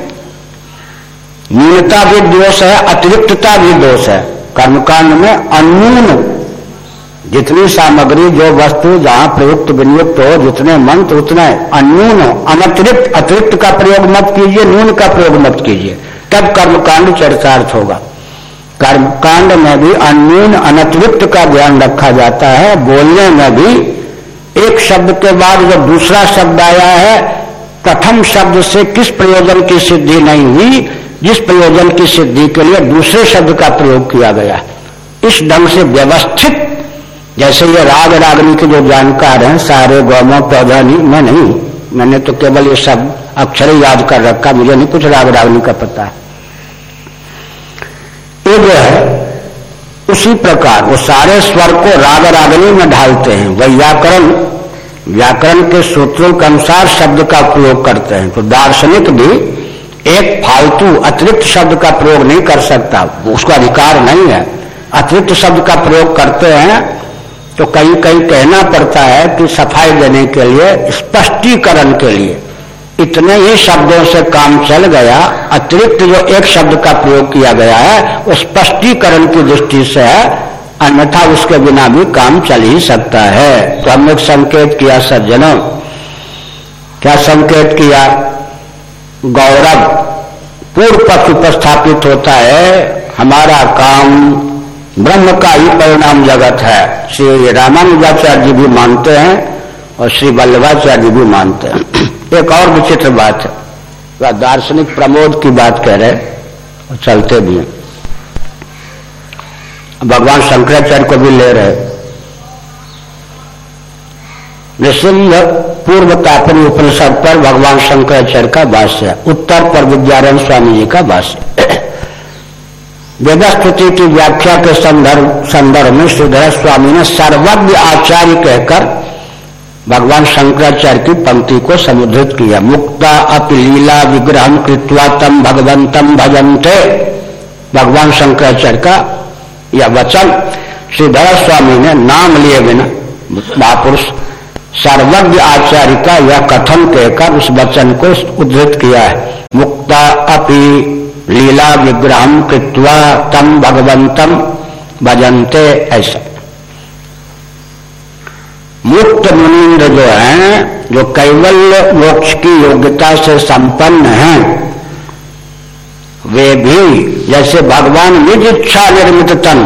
Speaker 1: न्यूनता भी दोष है, अतिरिक्तता भी दोष है। कर्मकांड में अन्यून जितनी सामग्री, जो वस्तु, जहाँ प्रयुक्त विनियुक्त हो, जितने मंत्र, उतने अन्यून अनतिरिक्त अतिरिक्त का प्रयोग मत कीजिए, न्यून का प्रयोग मत कीजिए। तब कर्म कांड चरितार्थ होगा। कर्मकांड में भी अन्यून, अनतिरिक्त का ध्यान रखा जाता है। बोलने में भी एक शब्द के बाद जब दूसरा शब्द आया है, प्रथम शब्द से किस प्रयोजन की सिद्धि नहीं हुई, जिस प्रयोजन की सिद्धि के लिए दूसरे शब्द का प्रयोग किया गया। इस ढंग से व्यवस्थित जैसे ये राग रागनी के जो जानकार हैं, सारे गौमों पौधा नहीं मैं नहीं। मैंने तो केवल ये सब अक्षर याद कर रखा, मुझे नहीं कुछ राग रागनी का पता। है ये जो है, उसी प्रकार वो सारे स्वर को राग रागनी में ढालते हैं। व्याकरण व्याकरण के सूत्रों के अनुसार शब्द का प्रयोग करते हैं। तो दार्शनिक भी एक फालतू अतिरिक्त शब्द का प्रयोग नहीं कर सकता। उसका अधिकार नहीं है। अतिरिक्त शब्द का प्रयोग करते हैं तो कहीं कहीं कहना पड़ता है कि सफ़ाई देने के लिए, स्पष्टीकरण के लिए। इतने ही शब्दों से काम चल गया, अतिरिक्त जो एक शब्द का प्रयोग किया गया है, वो स्पष्टीकरण की दृष्टि से है, अन्यथा उसके बिना भी काम चल ही सकता है। तो हमने संकेत किया, सज्जनों। क्या संकेत किया? गौरव, पूर्व पक्ष उपस्थापित होता है, हमारा काम ब्रह्म का ही परिणाम जगत है। श्री रामानुजाचार्य जी भी मानते हैं और श्री वल्लभाचार्य भी मानते हैं। एक और विचित्र बात है। वह दार्शनिक प्रमोद की बात कह रहे और चलते भी हैं। भगवान शंकराचार्य को भी ले रहे नृसिंह पूर्व तापनी उपनिषद पर भगवान शंकराचार्य का भाष्य उत्तर पर विद्यारण स्वामी जी का भाष्य वेदस्तुति की व्याख्या के संदर्भ संदर्भ में श्रीधर स्वामी ने सर्वज्ञ आचार्य कहकर भगवान शंकराचार्य की पंक्ति को समुद्रित किया। मुक्ता अपलीला विग्रह कृत्वा तम भगवंतम भजनते। भगवान शंकराचार्य का यह वचन श्रीधर स्वामी ने नाम लिए बिना महापुरुष सर्वज्ञ आचार्य का यह कथन कहकर उस वचन को उद्धृत किया है। मुक्ता अपि लीला विग्रह कृत्वा तम भगवंतम भजनते ऐसा। मुक्त मुनिंद्र जो है, जो कैवल्य मोक्ष की योग्यता से संपन्न हैं, वे भी जैसे भगवान निज इच्छा निर्मित तन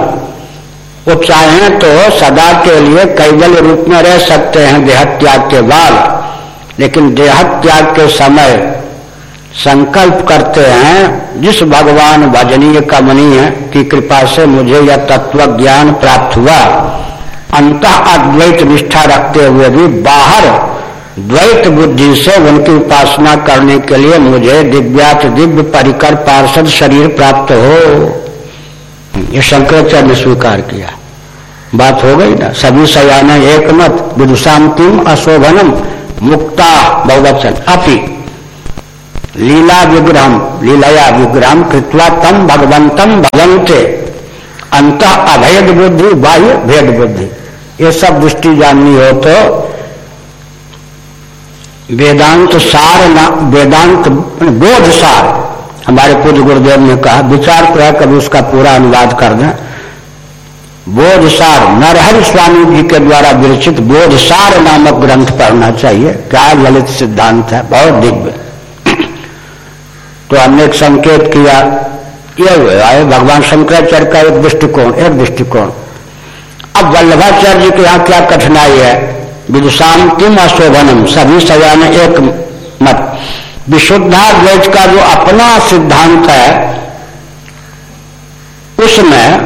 Speaker 1: वो चाहें तो सदा के लिए कैवल्य रूप में रह सकते हैं देह त्याग के बाद। लेकिन देह त्याग के समय संकल्प करते हैं, जिस भगवान भजनीय कमनीय की कृपा से मुझे यह तत्व ज्ञान प्राप्त हुआ। अंत अद्वैत निष्ठा रखते हुए भी बाहर द्वैत बुद्धि से उनकी उपासना करने के लिए मुझे दिव्यात दिव्य परिकर पार्षद शरीर प्राप्त हो। ये शंकराचार्य ने स्वीकार किया। बात हो गई ना? सभी सयाना एक मत विदुषांतिम अशोभनम, मुक्ता बहुवचन, अपी। लीला विग्रह लीलया विग्रह कृत्वा तम भगवंतम भगवंते अंत अभेद बुद्धि, बाह्य भेद बुद्धि। ये सब दृष्टि जाननी हो तो वेदांत सार ना, वेदांत बोध सार। हमारे पूज्य गुरुदेव ने कहा, विचार तो है, कभी उसका पूरा अनुवाद कर दें। बोध सार, नरहरि स्वामी जी के द्वारा विरचित बोध सार नामक ग्रंथ पढ़ना चाहिए। क्या ललित सिद्धांत है, बहुत दिव्य। तो हमने एक संकेत किया यह आए भगवान शंकराचार्य का एक दृष्टिकोण एक दृष्टिकोण। अब वल्लभाचार्य के यहाँ क्या कठिनाई है? विदुषांतिम अशोभनम, सभी सजा में एक मत। विशुद्धा विशुद्धाद्वैत का जो अपना सिद्धांत है, उसमें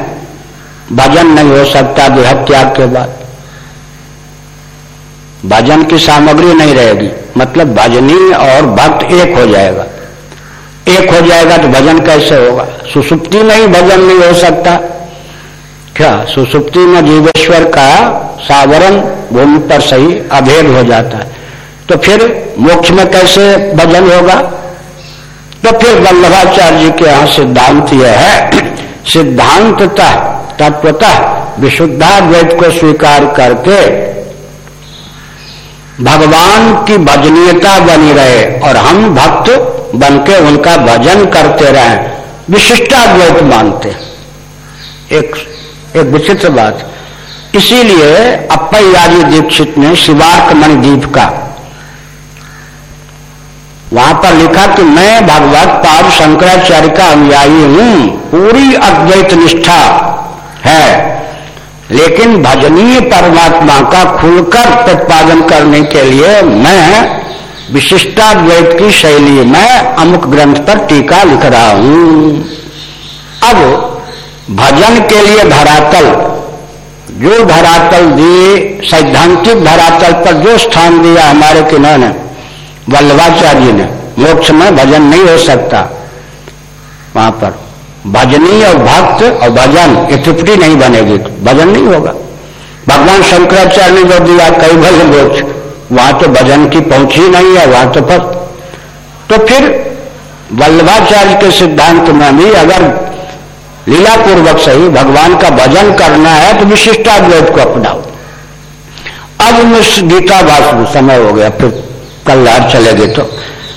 Speaker 1: भजन नहीं हो सकता देह त्याग के बाद। भजन की सामग्री नहीं रहेगी मतलब भजनी और भक्त एक हो जाएगा। एक हो जाएगा तो भजन कैसे होगा? सुसुप्ति में ही भजन नहीं हो सकता। क्या? सुसुप्ति में जीवेश्वर का सावरण भूमि पर सही अभेद हो जाता है। तो फिर मोक्ष में कैसे भजन होगा? तो फिर वल्लभाचार्य जी के यहाँ सिद्धांत यह है। सिद्धांततः, तत्वतः विशुद्धाद्वैत को स्वीकार करके भगवान की भजनीयता बनी रहे और हम भक्त बनके उनका भजन करते रहे। विशिष्टाद्वैत मानते एक एक विचित्र बात। इसीलिए अप्पयाजी दीक्षित ने शिवार्क मणिदीप का। वहाँ पर लिखा कि मैं भगवत पाद शंकराचार्य का अनुयायी हूँ। पूरी अद्वैत निष्ठा है। लेकिन भजनीय परमात्मा का खुलकर प्रतिपादन करने के लिए मैं विशिष्टाद्वैत की शैली में अमुक ग्रंथ पर टीका लिख रहा हूँ। अब भजन के लिए धरातल, जो धरातल दिए, सैद्धांतिक धरातल पर जो स्थान दिया हमारे किन्होंने, वल्लभाचार्य ने, मोक्ष में भजन नहीं हो सकता। वहाँ पर भजनी और भक्त और भजन ये त्रिपुटी नहीं बनेगी, भजन नहीं होगा। भगवान शंकराचार्य ने जो दिया, कई भजन मोक्ष वहाँ तो भजन की पहुँच ही नहीं है, वहाँ तो पर तो फिर वल्लभाचार्य के सिद्धांत में भी अगर लीला पूर्वक सही भगवान का भजन करना है तो विशिष्टाद्वैत को अपनाओ। अब गीता भाषण समय हो गया, फिर कल चले गए तो।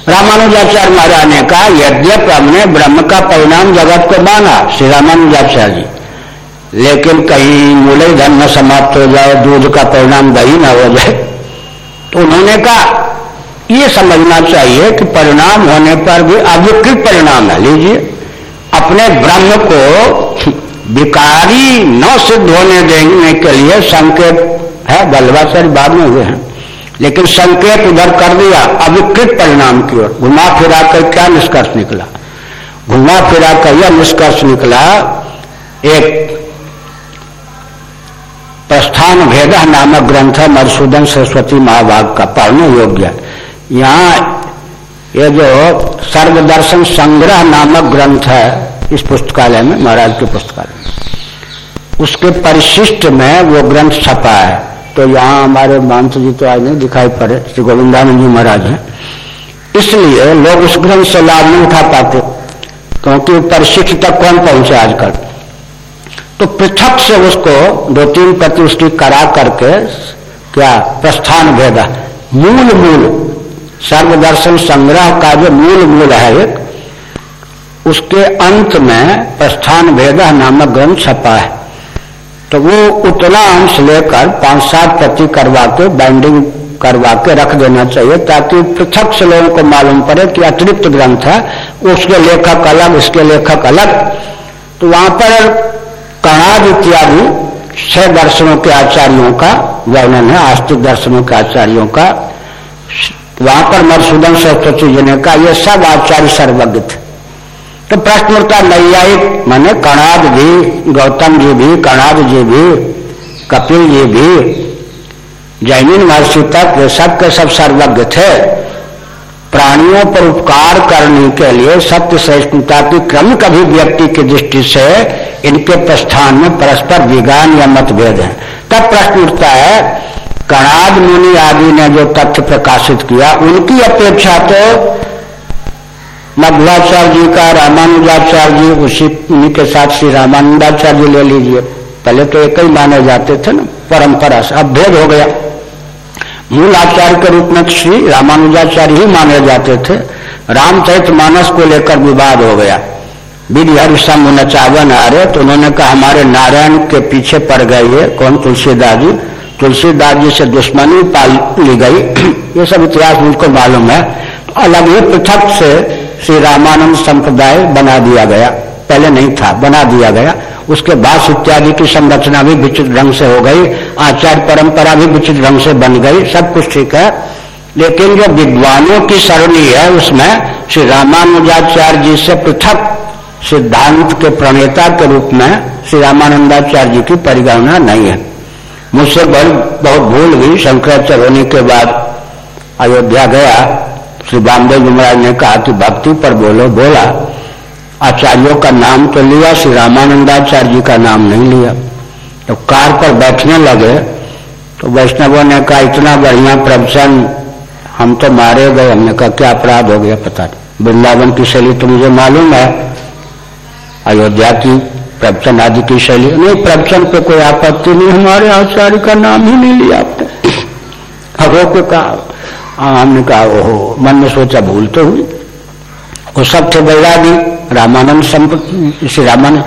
Speaker 1: रामानुजाचार्य महाराज ने कहा यद्यप हमने ब्रह्म का परिणाम जगत को माना श्री रामानुजाचार्य जी लेकिन कहीं मूल्य धन न समाप्त हो जाए, दूध का परिणाम दही न हो जाए तो उन्होंने कहा, ये समझना चाहिए कि परिणाम होने पर भी अविकृत परिणाम है, लीजिए। अपने ब्रह्म को विकारी न सिद्ध होने देने के लिए संकेत है बल्लभाचार्य बाद में हुए हैं। लेकिन संकेत उधर कर दिया, अविकृत परिणाम की ओर। घुमा फिरा कर क्या निष्कर्ष निकला? घुमा फिरा कर यह निष्कर्ष निकला, एक प्रस्थान भेद नामक ग्रंथ है मधुसूदन सरस्वती महाभाग का पढ़ने योग्य यहाँ ये जो सर्वदर्शन संग्रह नामक ग्रंथ है, इस पुस्तकालय में, महाराज के पुस्तकालय में, उसके परिशिष्ट में वो ग्रंथ छपा है। तो यहाँ हमारे मानस जी तो आज नहीं दिखाई पड़े श्री गोविंदानंद जी महाराज हैं। इसलिए लोग उस ग्रंथ से लाभ नहीं उठा पाते, क्योंकि परिशिष्ट तक कौन पहुँचे आजकल? तो पृथक से उसको दो तीन प्रति उसकी करा करके क्या प्रस्थान भेदा मूल मूल, सर्वदर्शन संग्रह का जो मूल मूल है एक, उसके अंत में प्रस्थान भेद नामक ग्रंथ छपा है। तो वो उतना अंश लेकर पाँच सात प्रति करवा के बाइंडिंग करवा के रख देना चाहिए, ताकि पृथक से लोगों को मालूम पड़े कि अतिरिक्त ग्रंथ है, उसके लेखक अलग, इसके लेखक अलग। तो वहाँ पर कणाद इत्यादि छह दर्शनों के आचार्यों का वर्णन है, आस्तिक दर्शनों के आचार्यों का। वहाँ पर मधुसूदन सरस्वती जी ने कहा यह सब आचार्य सर्वज्ञ थे। तो प्रश्न उठता नैयायिक मैंने कणाद भी, गौतम जी भी, कणाद जी भी, कपिल जी भी जैमिन महर्षि तक, ये सब के सब सर्वज्ञ थे। प्राणियों पर उपकार करने के लिए सत्य सहिष्णुता की क्रम कभी व्यक्ति की दृष्टि से इनके प्रस्थान में परस्पर विज्ञान या मतभेद है। तब प्रश्न उठता है, कणाद मुनि आदि ने जो तथ्य प्रकाशित किया, उनकी अपेक्षा तो मध्वाचार्य जी का, रामानुजाचार्य जी, उसी उन्हीं साथ श्री रामानुजाचार्य जी ले लीजिए। पहले तो एक ही माने जाते थे ना, परंपरा से, अब भेद हो गया। मूल आचार्य के रूप में श्री रामानुजाचार्य ही माने जाते थे। रामचरित मानस को लेकर विवाद हो गया। विधि हरिशम नचावन आ रहे तो उन्होंने कहा, हमारे नारायण के पीछे पड़ गए कौन? तुलसीदास जी तुलसीदास जी से दुश्मनी पाल ली गई। ये सब इतिहास मुझको मालूम है। तो अलग ही पृथक से श्री रामानंद संप्रदाय बना दिया गया। पहले नहीं था, बना दिया गया। उसके बाद इत्यादि की संरचना भी विचित्र ढंग से हो गई। आचार परंपरा भी विचित्र ढंग से बन गई। सब कुछ ठीक है। लेकिन जो विद्वानों की सरणी है, उसमें श्री रामानुजाचार्य जी से पृथक सिद्धांत के प्रणेता के रूप में श्री रामानंदाचार्य जी की परिगणना नहीं है। मुझसे बहुत बहुत भूल हुई। शंकराचार्य होने के बाद अयोध्या गया। श्री बामदेव महाराज ने कहा कि भक्ति पर बोलो। बोला, आचार्यों का नाम तो लिया, श्री रामानंदाचार्य जी का नाम नहीं लिया। तो कार पर बैठने लगे। तो वैष्णवों ने कहा, इतना बढ़िया प्रवचन हम तो मारे गए। हमने कहा, क्या अपराध हो गया पता नहीं। वृंदावन की शैली तो मुझे मालूम है। अयोध्या की प्रवचन आदि की शैली। नहीं प्रवचन पे कोई आपत्ति नहीं हमारे आचार्य का नाम ही नहीं लिया आपने। अगो को कहा हाँ, हमने कहा ओहो मन में सोचा भूल तो हुई। वो सब थे बैरागी रामानंद श्री रामानंद।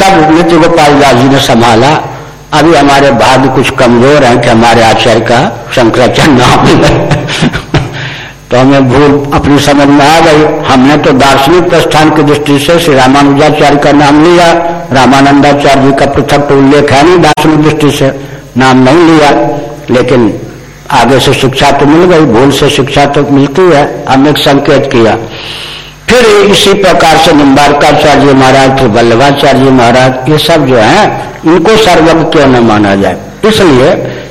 Speaker 1: तब नित्य गोपाल दास जी ने संभाला। अभी हमारे भाग्य कुछ कमज़ोर हैं कि हमारे आचार्य का शंकराचार्य नाम तो हमें भूल अपनी समझ में आ गई। हमने तो दार्शनिक प्रस्थान की दृष्टि से श्री रामानुजाचार्य का नाम लिया। रामानंदाचार्य जी का पृथक तो उल्लेख है नहीं दार्शनिक दृष्टि से। नाम नहीं लिया। लेकिन आगे से शिक्षा तो मिल गई, भूल से शिक्षा तो मिलती है। हमने संकेत किया। फिर इसी प्रकार से निम्बारकाचार्य महाराज फिर वल्लभाचार्य महाराज, ये सब जो है, इनको सर्वज्ञ क्यों न माना जाए? इसलिए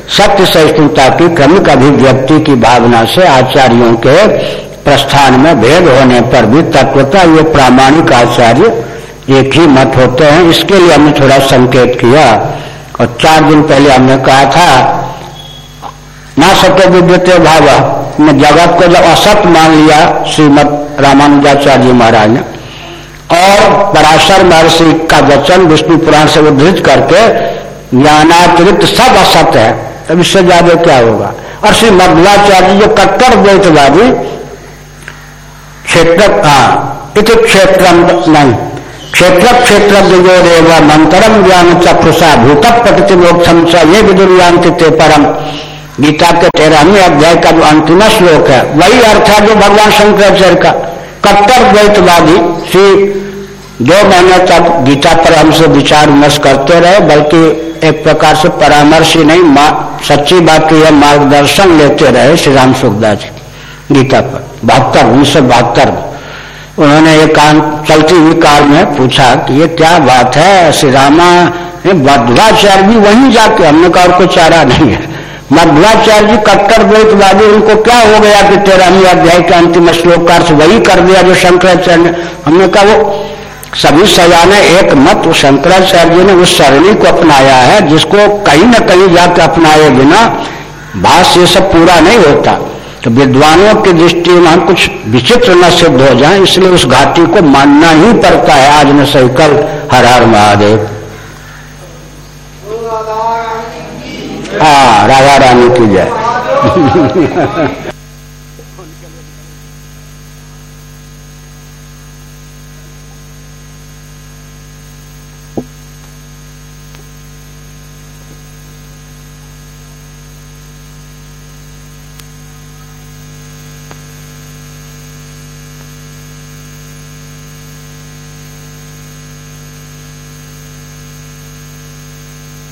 Speaker 1: सत्य सहिष्णुता की क्रमिक अभिव्यक्ति की भावना से आचार्यों के प्रस्थान में भेद होने पर भी तत्वता ये प्रामाणिक आचार्य एक ही मत होते हैं। इसके लिए हमने थोड़ा संकेत किया। और चार दिन पहले हमने कहा था, ना सत्य विद्यते भाव। ने जगत को जब असत मान लिया श्रीमद रामानुजाचार्य महाराज ने, और पराशर महर्षि का वचन विष्णु पुराण से उद्धृत करके ज्ञानातिरिक्त सब असत है। तब इससे ज़्यादा क्या होगा? और श्री मध्वाचार्य जो कट्टर द्वैतवादी, क्षेत्र हाँ क्षेत्र नहीं क्षेत्र क्षेत्र दिगोरेव मंतरम ज्ञान चक्षुषा भूत प्रकृति मोक्षम ये विदुर्यांति ते परम गीता के तेरहवीं अध्याय का जो अंतिम श्लोक है, वही अर्थ है जो भगवान शंकराचार्य का। कट्टर द्वैतवादी, श्री दो महीने तक गीता पर हमसे विचार विमर्श करते रहे, बल्कि एक प्रकार से परामर्श ही नहीं सच्ची बात तो यह मार्गदर्शन लेते रहे श्री राम सुखदास जी, गीता पर। बहत्तर, उन्नीस सौ बहत्तर उन्होंने एक कान चलती हुई कार में पूछा कि ये क्या बात है, श्री रामा मध्वाचार्य भी वहीं जाके, हमने कहा और कोई चारा नहीं है। मध्वाचार्य जी कट्टर द्वैतवादी, उनको क्या हो गया कि तेरहवीं अध्याय के अंतिम श्लोकार से वही कर दिया जो शंकराचार्य हमने कहा वो सभी सजाने एक मत। शंकराचार्य जी ने उस सरणी को अपनाया है, जिसको कहीं न कहीं जाकर अपनाए बिना भाष्य ये सब पूरा नहीं होता। तो विद्वानों की दृष्टि में हम कुछ विचित्र न सिद्ध हो जाए, इसलिए उस घाटी को मानना ही पड़ता है आज न सही, कल हर हर महादेव। हाँ राधा रानी की जय।